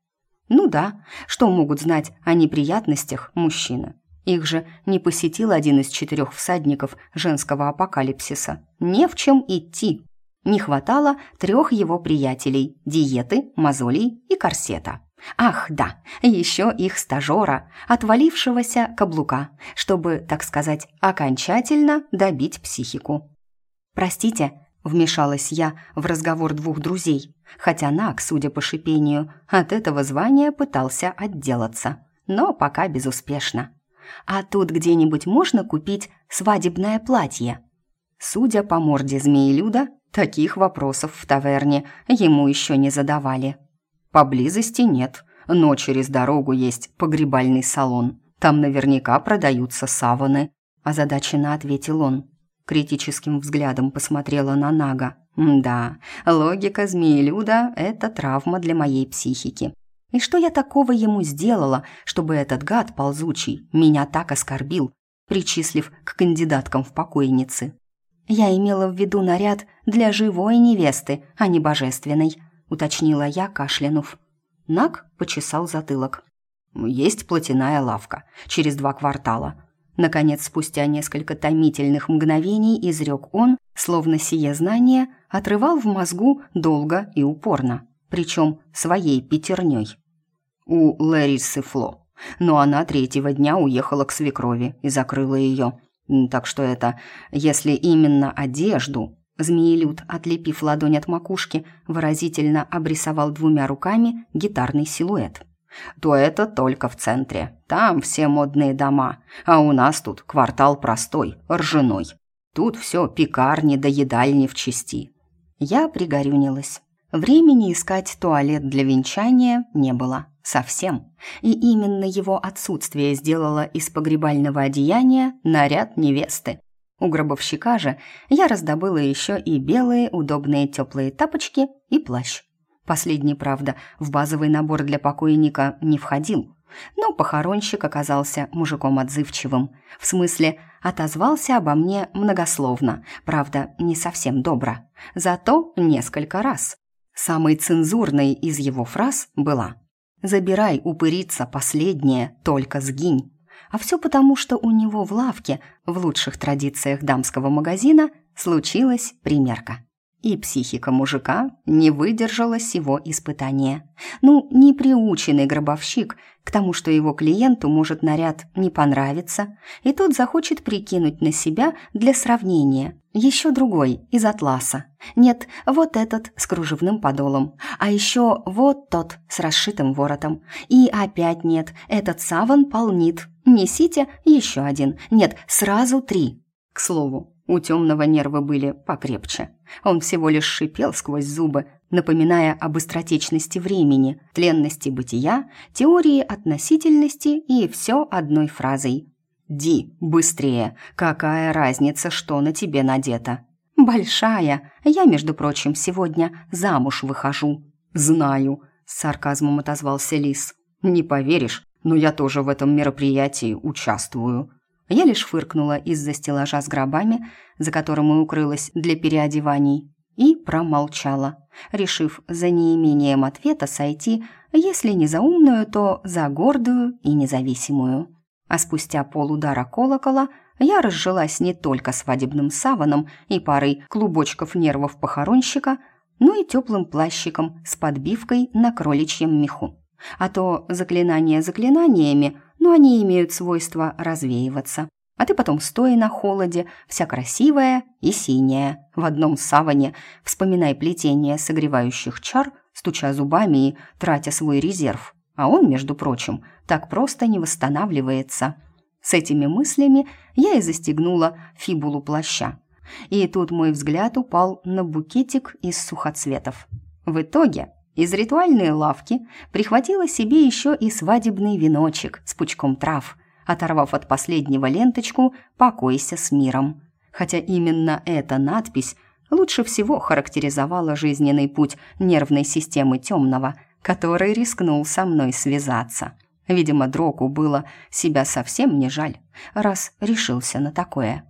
Ну да, что могут знать о неприятностях мужчины? Их же не посетил один из четырех всадников женского апокалипсиса. Не в чем идти. Не хватало трех его приятелей – диеты, мозолей и корсета. Ах, да, еще их стажера, отвалившегося каблука, чтобы, так сказать, окончательно добить психику. «Простите», — вмешалась я в разговор двух друзей, хотя Нак, судя по шипению, от этого звания пытался отделаться, но пока безуспешно. «А тут где-нибудь можно купить свадебное платье?» Судя по морде змеелюда, таких вопросов в таверне ему еще не задавали. Поблизости нет, но через дорогу есть погребальный салон. Там наверняка продаются саваны», – озадаченно ответил он. Критическим взглядом посмотрела на Нага. «Да, логика змеелюда – это травма для моей психики. И что я такого ему сделала, чтобы этот гад ползучий меня так оскорбил, причислив к кандидаткам в покойницы? Я имела в виду наряд для живой невесты, а не божественной уточнила я, кашлянув. Нак почесал затылок. «Есть платяная лавка. Через два квартала». Наконец, спустя несколько томительных мгновений, изрек он, словно сие знание отрывал в мозгу долго и упорно, причем своей пятерней. У Ларисы Фло. Но она третьего дня уехала к свекрови и закрыла ее. Так что это, если именно одежду, Змеелюд, отлепив ладонь от макушки, выразительно обрисовал двумя руками гитарный силуэт. «То это только в центре. Там все модные дома, а у нас тут квартал простой, ржаной. Тут все пекарни да едальни в части». Я пригорюнилась. Времени искать туалет для венчания не было. Совсем. И именно его отсутствие сделало из погребального одеяния наряд невесты. У гробовщика же я раздобыла еще и белые удобные теплые тапочки и плащ. Последний, правда, в базовый набор для покойника не входил. Но похоронщик оказался мужиком отзывчивым. В смысле, отозвался обо мне многословно, правда, не совсем добро. Зато несколько раз. Самой цензурной из его фраз была «Забирай, упырица, последнее, только сгинь». А все потому, что у него в лавке, в лучших традициях дамского магазина, случилась примерка. И психика мужика не выдержала сего испытания. Ну, не приученный гробовщик к тому, что его клиенту может наряд не понравиться, и тот захочет прикинуть на себя для сравнения. Еще другой, из атласа. Нет, вот этот с кружевным подолом, а еще вот тот с расшитым воротом. И опять нет, этот саван полнит. Несите еще один. Нет, сразу три. К слову, у темного нервы были покрепче. Он всего лишь шипел сквозь зубы, напоминая об быстротечности времени, тленности бытия, теории относительности и все одной фразой. «Ди, быстрее! Какая разница, что на тебе надето?» «Большая! Я, между прочим, сегодня замуж выхожу». «Знаю», — с сарказмом отозвался Лис. «Не поверишь, но я тоже в этом мероприятии участвую». Я лишь фыркнула из-за стеллажа с гробами, за которым и укрылась для переодеваний, и промолчала, решив за неимением ответа сойти, если не за умную, то за гордую и независимую. А спустя полудара колокола я разжилась не только свадебным саваном и парой клубочков нервов похоронщика, но и теплым плащиком с подбивкой на кроличьем меху. А то заклинания заклинаниями, но они имеют свойство развеиваться. А ты потом стоя на холоде, вся красивая и синяя, в одном саване, вспоминай плетение согревающих чар, стуча зубами и тратя свой резерв. А он, между прочим, так просто не восстанавливается. С этими мыслями я и застегнула фибулу плаща. И тут мой взгляд упал на букетик из сухоцветов. В итоге из ритуальной лавки прихватила себе еще и свадебный веночек с пучком трав, оторвав от последнего ленточку «Покойся с миром». Хотя именно эта надпись лучше всего характеризовала жизненный путь нервной системы темного, который рискнул со мной связаться. Видимо, Дроку было себя совсем не жаль, раз решился на такое.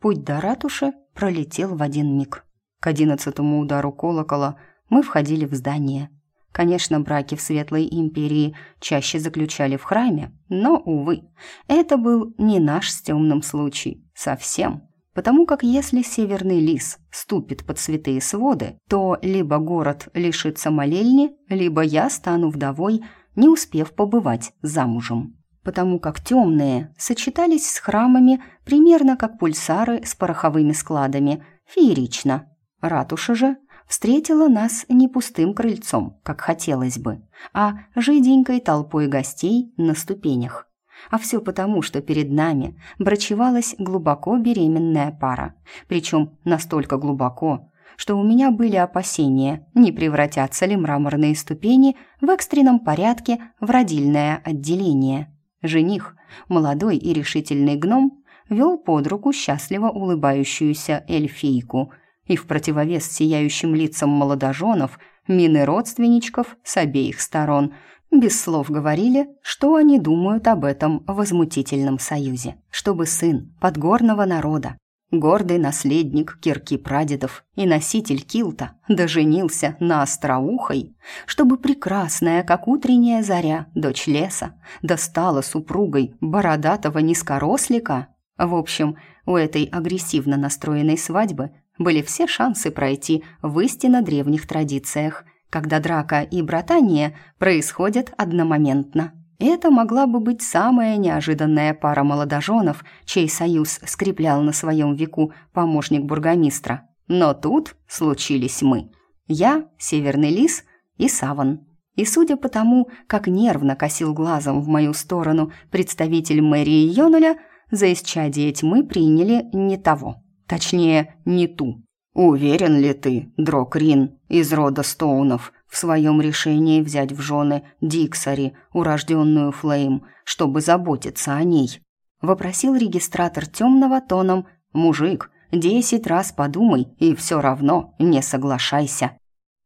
Путь до ратуши пролетел в один миг. К одиннадцатому удару колокола – мы входили в здание. Конечно, браки в Светлой Империи чаще заключали в храме, но, увы, это был не наш с темным случай, совсем. Потому как если Северный Лис ступит под святые своды, то либо город лишится молельни, либо я стану вдовой, не успев побывать замужем. Потому как темные сочетались с храмами примерно как пульсары с пороховыми складами, феерично. Ратуша же – встретила нас не пустым крыльцом, как хотелось бы, а жиденькой толпой гостей на ступенях. А все потому, что перед нами брачевалась глубоко беременная пара, причем настолько глубоко, что у меня были опасения, не превратятся ли мраморные ступени в экстренном порядке в родильное отделение. Жених, молодой и решительный гном, вел под руку счастливо улыбающуюся эльфийку – и в противовес сияющим лицам молодоженов, мины родственничков с обеих сторон без слов говорили, что они думают об этом возмутительном союзе, чтобы сын подгорного народа, гордый наследник кирки прадедов и носитель килта доженился на остроухой, чтобы прекрасная, как утренняя заря, дочь леса, достала супругой бородатого низкорослика. В общем, у этой агрессивно настроенной свадьбы были все шансы пройти в истинно древних традициях, когда драка и братание происходят одномоментно. Это могла бы быть самая неожиданная пара молодоженов, чей союз скреплял на своем веку помощник бургомистра. Но тут случились мы. Я, Северный Лис и Саван. И судя по тому, как нервно косил глазом в мою сторону представитель мэрии Йонуля, за исчадие тьмы приняли не того. Точнее, не ту. Уверен ли ты, Дрок Рин, из рода Стоунов, в своем решении взять в жены Диксари, урожденную Флейм, чтобы заботиться о ней?» Вопросил регистратор темного тоном Мужик, десять раз подумай и все равно не соглашайся.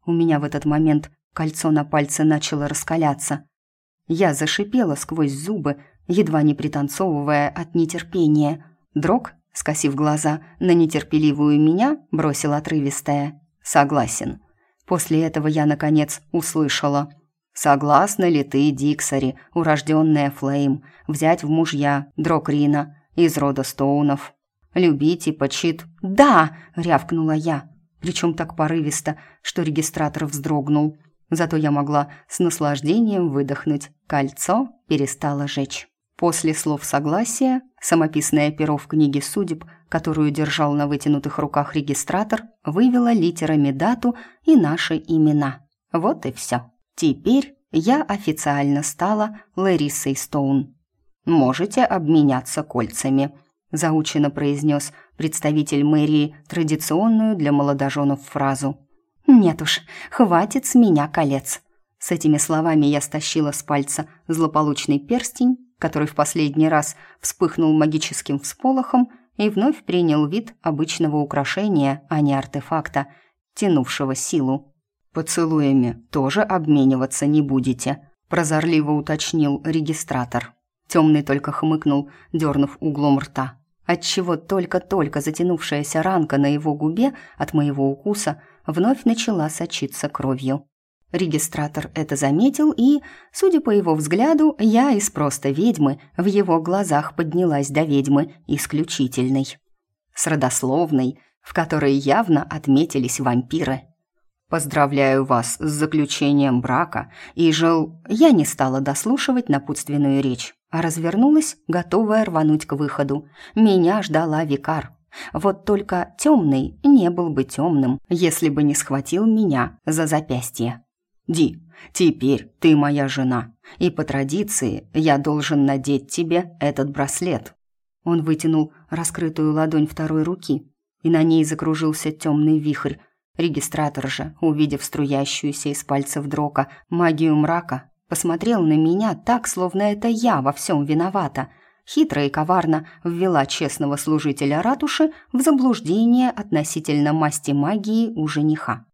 У меня в этот момент кольцо на пальце начало раскаляться. Я зашипела сквозь зубы, едва не пританцовывая от нетерпения. Дрог, скосив глаза на нетерпеливую меня, бросил отрывистое. «Согласен». После этого я, наконец, услышала. «Согласна ли ты, Диксари, урожденная Флейм, взять в мужья Дрокрина из рода Стоунов? Любить и почит...» «Да!» — рявкнула я, причем так порывисто, что регистратор вздрогнул. Зато я могла с наслаждением выдохнуть. Кольцо перестало жечь. После слов согласия, самописное перо в книге судеб, которую держал на вытянутых руках регистратор, вывела литерами дату и наши имена. Вот и все. Теперь я официально стала Ларисой Стоун. «Можете обменяться кольцами», – заучено произнес представитель мэрии традиционную для молодоженов фразу. «Нет уж, хватит с меня колец». С этими словами я стащила с пальца злополучный перстень, который в последний раз вспыхнул магическим всполохом и вновь принял вид обычного украшения, а не артефакта, тянувшего силу. «Поцелуями тоже обмениваться не будете», – прозорливо уточнил регистратор. Темный только хмыкнул, дернув углом рта, отчего только-только затянувшаяся ранка на его губе от моего укуса – вновь начала сочиться кровью. Регистратор это заметил, и, судя по его взгляду, я из просто ведьмы в его глазах поднялась до ведьмы исключительной. С родословной, в которой явно отметились вампиры. «Поздравляю вас с заключением брака, и жил...» Я не стала дослушивать напутственную речь, а развернулась, готовая рвануть к выходу. Меня ждала викар, вот только темный не был бы темным, если бы не схватил меня за запястье. «Ди, теперь ты моя жена, и по традиции я должен надеть тебе этот браслет». Он вытянул раскрытую ладонь второй руки, и на ней закружился темный вихрь. Регистратор же, увидев струящуюся из пальцев дрока магию мрака, посмотрел на меня так, словно это я во всем виновата – хитро и коварно ввела честного служителя ратуши в заблуждение относительно масти магии у жениха.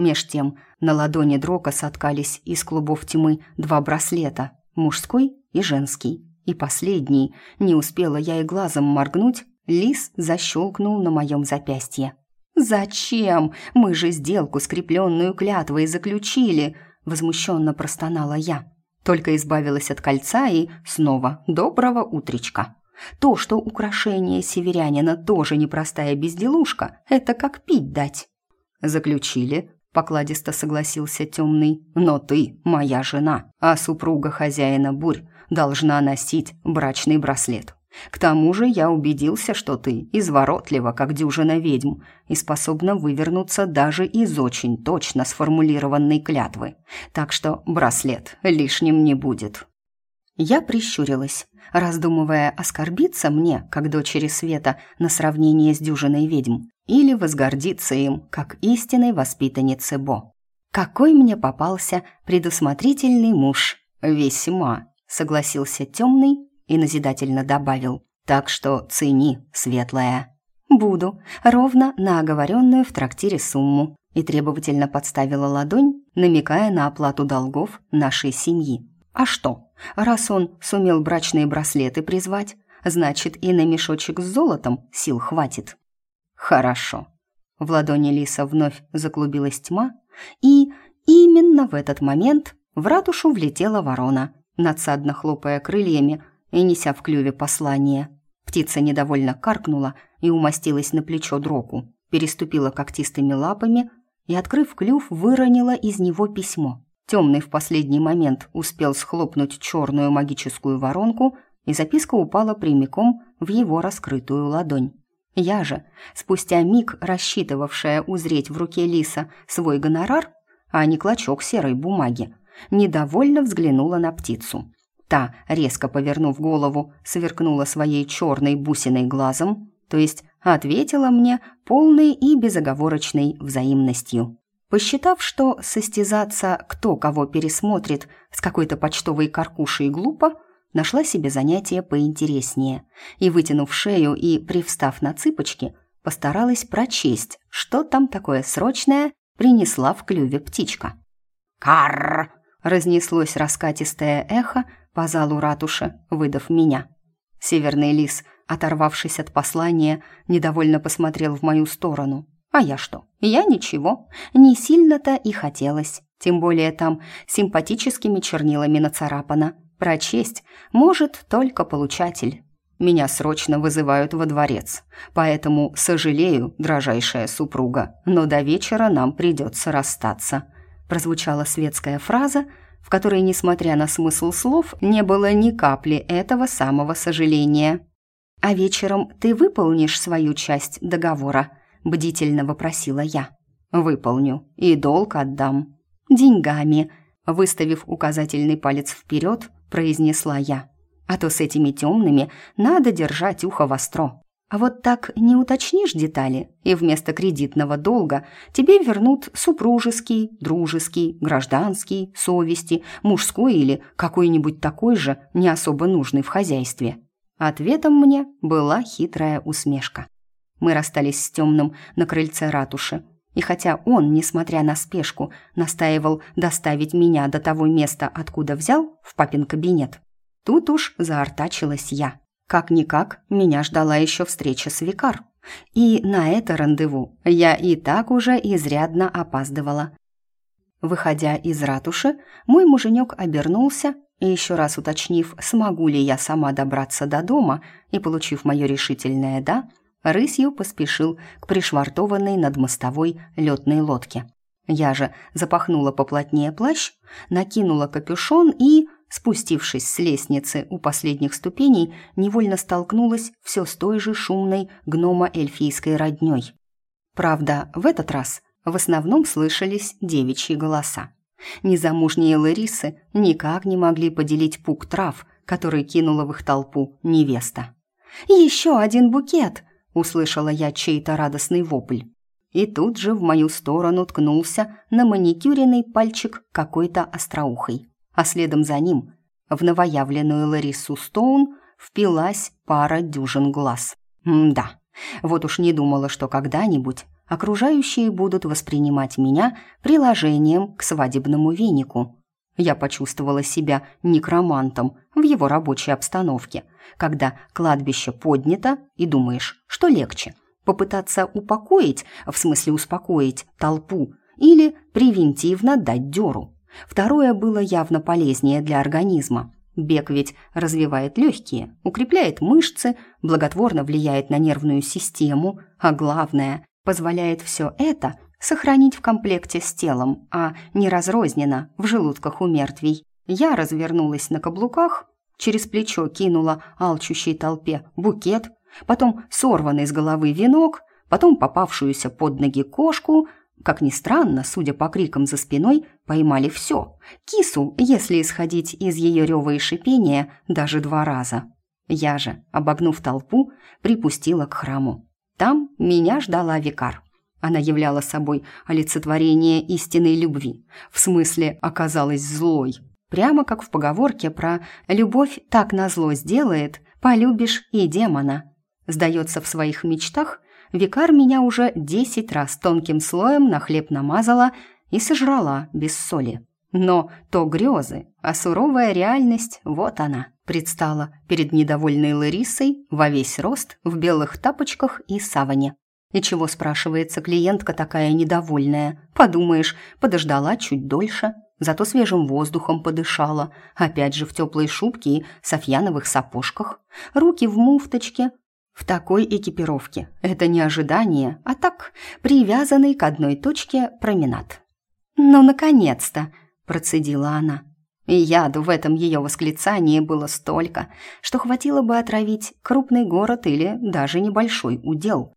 Меж тем на ладони Дрока соткались из клубов тьмы два браслета, мужской и женский. И последний, не успела я и глазом моргнуть, лис защелкнул на моем запястье. «Зачем? Мы же сделку, скрепленную клятвой, заключили!» Возмущенно простонала я. Только избавилась от кольца и снова доброго утречка. То, что украшение северянина тоже непростая безделушка, это как пить дать. Заключили, покладисто согласился темный. Но ты моя жена, а супруга хозяина бурь должна носить брачный браслет. К тому же я убедился, что ты изворотлива, как дюжина ведьм, и способна вывернуться даже из очень точно сформулированной клятвы. Так что браслет лишним не будет». Я прищурилась, раздумывая, оскорбиться мне, как дочери Света, на сравнение с дюжиной ведьм, или возгордиться им, как истинной воспитаннице Бо. «Какой мне попался предусмотрительный муж!» «Весьма», — согласился темный, и назидательно добавил «Так что цени, светлая». «Буду, ровно на оговоренную в трактире сумму», и требовательно подставила ладонь, намекая на оплату долгов нашей семьи. «А что, раз он сумел брачные браслеты призвать, значит и на мешочек с золотом сил хватит». «Хорошо». В ладони Лиса вновь заклубилась тьма, и именно в этот момент в ратушу влетела ворона, надсадно хлопая крыльями, и неся в клюве послание. Птица недовольно каркнула и умостилась на плечо дроку, переступила когтистыми лапами и, открыв клюв, выронила из него письмо. Темный в последний момент успел схлопнуть черную магическую воронку, и записка упала прямиком в его раскрытую ладонь. Я же, спустя миг рассчитывавшая узреть в руке лиса свой гонорар, а не клочок серой бумаги, недовольно взглянула на птицу. Та, резко повернув голову, сверкнула своей черной бусиной глазом, то есть ответила мне полной и безоговорочной взаимностью. Посчитав, что состязаться, кто кого пересмотрит, с какой-то почтовой каркушей глупо, нашла себе занятие поинтереснее и, вытянув шею и привстав на цыпочки, постаралась прочесть, что там такое срочное принесла в клюве птичка. «Карр!» — разнеслось раскатистое эхо по залу ратуши, выдав меня. Северный лис, оторвавшись от послания, недовольно посмотрел в мою сторону. А я что? Я ничего. Не сильно-то и хотелось. Тем более там симпатическими чернилами нацарапано. Прочесть может только получатель. Меня срочно вызывают во дворец. Поэтому сожалею, дрожайшая супруга, но до вечера нам придется расстаться. Прозвучала светская фраза, в которой, несмотря на смысл слов, не было ни капли этого самого сожаления. «А вечером ты выполнишь свою часть договора?» – бдительно вопросила я. «Выполню и долг отдам». «Деньгами», – выставив указательный палец вперед, произнесла я. «А то с этими темными надо держать ухо востро. А вот так не уточнишь детали, и вместо кредитного долга тебе вернут супружеский, дружеский, гражданский, совести, мужской или какой-нибудь такой же, не особо нужный в хозяйстве. Ответом мне была хитрая усмешка. Мы расстались с темным на крыльце ратуши, и хотя он, несмотря на спешку, настаивал доставить меня до того места, откуда взял, в папин кабинет, тут уж заортачилась я. Как-никак, меня ждала еще встреча с Викар. И на это рандеву я и так уже изрядно опаздывала. Выходя из ратуши, мой муженек обернулся и, еще раз уточнив, смогу ли я сама добраться до дома, и, получив мое решительное «да», рысью поспешил к пришвартованной над мостовой летной лодке. Я же запахнула поплотнее плащ, накинула капюшон и Спустившись с лестницы у последних ступеней, невольно столкнулась все с той же шумной гномо-эльфийской роднёй. Правда, в этот раз в основном слышались девичьи голоса. Незамужние Ларисы никак не могли поделить пук трав, который кинула в их толпу невеста. «Еще один букет!» — услышала я чей-то радостный вопль. И тут же в мою сторону ткнулся на маникюренный пальчик какой-то остроухой а следом за ним в новоявленную Ларису Стоун впилась пара дюжин глаз. М-да, вот уж не думала, что когда-нибудь окружающие будут воспринимать меня приложением к свадебному венику. Я почувствовала себя некромантом в его рабочей обстановке, когда кладбище поднято, и думаешь, что легче – попытаться упокоить, в смысле успокоить, толпу, или превентивно дать дёру. Второе было явно полезнее для организма. Бег ведь развивает легкие, укрепляет мышцы, благотворно влияет на нервную систему, а главное, позволяет все это сохранить в комплекте с телом, а не разрозненно в желудках у мертвей. Я развернулась на каблуках, через плечо кинула алчущей толпе букет, потом сорванный с головы венок, потом попавшуюся под ноги кошку – как ни странно, судя по крикам за спиной, поймали все. Кису, если исходить из ее рева и шипения, даже два раза. Я же, обогнув толпу, припустила к храму. Там меня ждала викар. Она являла собой олицетворение истинной любви, в смысле оказалась злой. Прямо как в поговорке про «любовь так назло сделает, полюбишь и демона». Сдается в своих мечтах – Викар меня уже десять раз тонким слоем на хлеб намазала и сожрала без соли. Но то грезы, а суровая реальность, вот она, предстала перед недовольной Ларисой во весь рост в белых тапочках и саване. И чего, спрашивается, клиентка такая недовольная? Подумаешь, подождала чуть дольше, зато свежим воздухом подышала, опять же в теплой шубке и софьяновых сапожках, руки в муфточке, в такой экипировке это не ожидание, а так привязанный к одной точке променад. «Ну, наконец-то!» – процедила она. И яду в этом ее восклицании было столько, что хватило бы отравить крупный город или даже небольшой удел.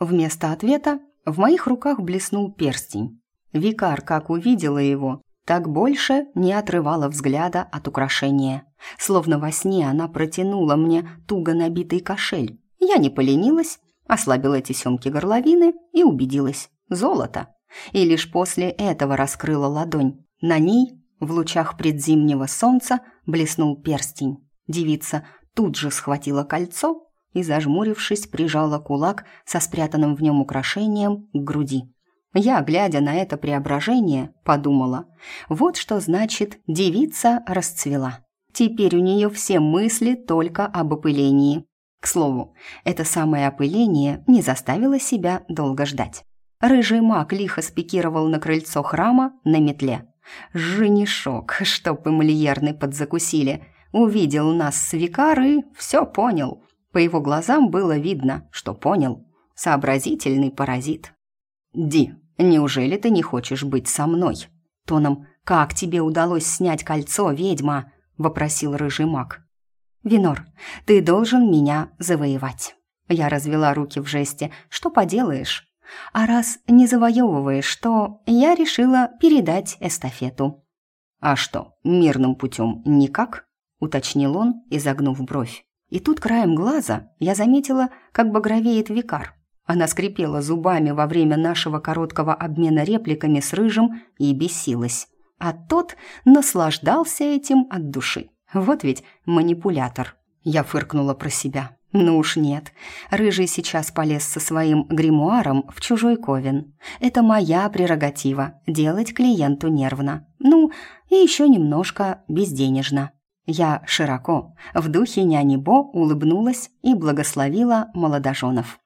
Вместо ответа в моих руках блеснул перстень. Викар, как увидела его, так больше не отрывала взгляда от украшения. Словно во сне она протянула мне туго набитый кошель. Я не поленилась, ослабила тесемки горловины и убедилась – золото. И лишь после этого раскрыла ладонь. На ней, в лучах предзимнего солнца, блеснул перстень. Девица тут же схватила кольцо и, зажмурившись, прижала кулак со спрятанным в нем украшением к груди. Я, глядя на это преображение, подумала, вот что значит «девица расцвела». Теперь у нее все мысли только об опылении. К слову, это самое опыление не заставило себя долго ждать. Рыжий маг лихо спикировал на крыльцо храма на метле. Женишок, чтоб им льерны подзакусили, увидел нас с викар и все понял. По его глазам было видно, что понял. Сообразительный паразит. «Ди, неужели ты не хочешь быть со мной?» Тоном «Как тебе удалось снять кольцо, ведьма?» — вопросил рыжий маг. «Винор, ты должен меня завоевать». Я развела руки в жесте. «Что поделаешь?» А раз не завоевываешь, то я решила передать эстафету. «А что, мирным путем никак?» — уточнил он, изогнув бровь. И тут краем глаза я заметила, как багровеет викар. Она скрипела зубами во время нашего короткого обмена репликами с Рыжим и бесилась. А тот наслаждался этим от души. Вот ведь манипулятор. Я фыркнула про себя. Ну уж нет. Рыжий сейчас полез со своим гримуаром в чужой ковен. Это моя прерогатива – делать клиенту нервно. Ну, и еще немножко безденежно. Я широко, в духе няни Бо, улыбнулась и благословила молодоженов.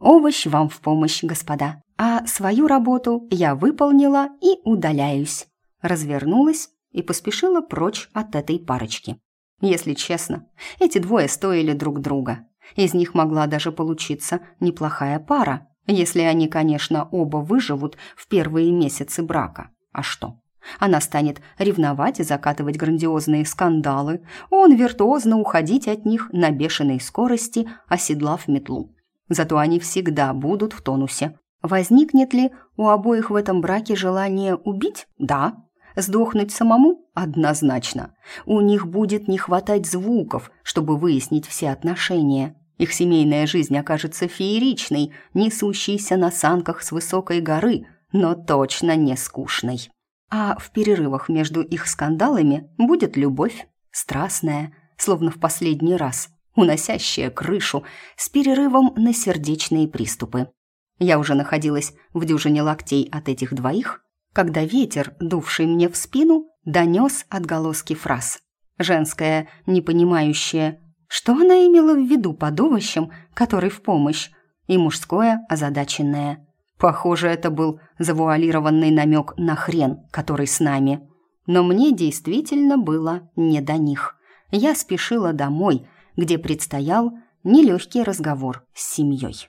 «Овощ вам в помощь, господа, а свою работу я выполнила и удаляюсь». Развернулась и поспешила прочь от этой парочки. Если честно, эти двое стоили друг друга. Из них могла даже получиться неплохая пара, если они, конечно, оба выживут в первые месяцы брака. А что? Она станет ревновать и закатывать грандиозные скандалы, он виртуозно уходить от них на бешеной скорости, оседлав метлу. Зато они всегда будут в тонусе. Возникнет ли у обоих в этом браке желание убить? Да. Сдохнуть самому? Однозначно. У них будет не хватать звуков, чтобы выяснить все отношения. Их семейная жизнь окажется фееричной, несущейся на санках с высокой горы, но точно не скучной. А в перерывах между их скандалами будет любовь, страстная, словно в последний раз, уносящая крышу, с перерывом на сердечные приступы. Я уже находилась в дюжине локтей от этих двоих, когда ветер, дувший мне в спину, донес отголоски фраз. Женское, непонимающее что она имела в виду под овощем, который в помощь, и мужское озадаченное. Похоже, это был завуалированный намек на хрен, который с нами. Но мне действительно было не до них. Я спешила домой, где предстоял нелегкий разговор с семьей.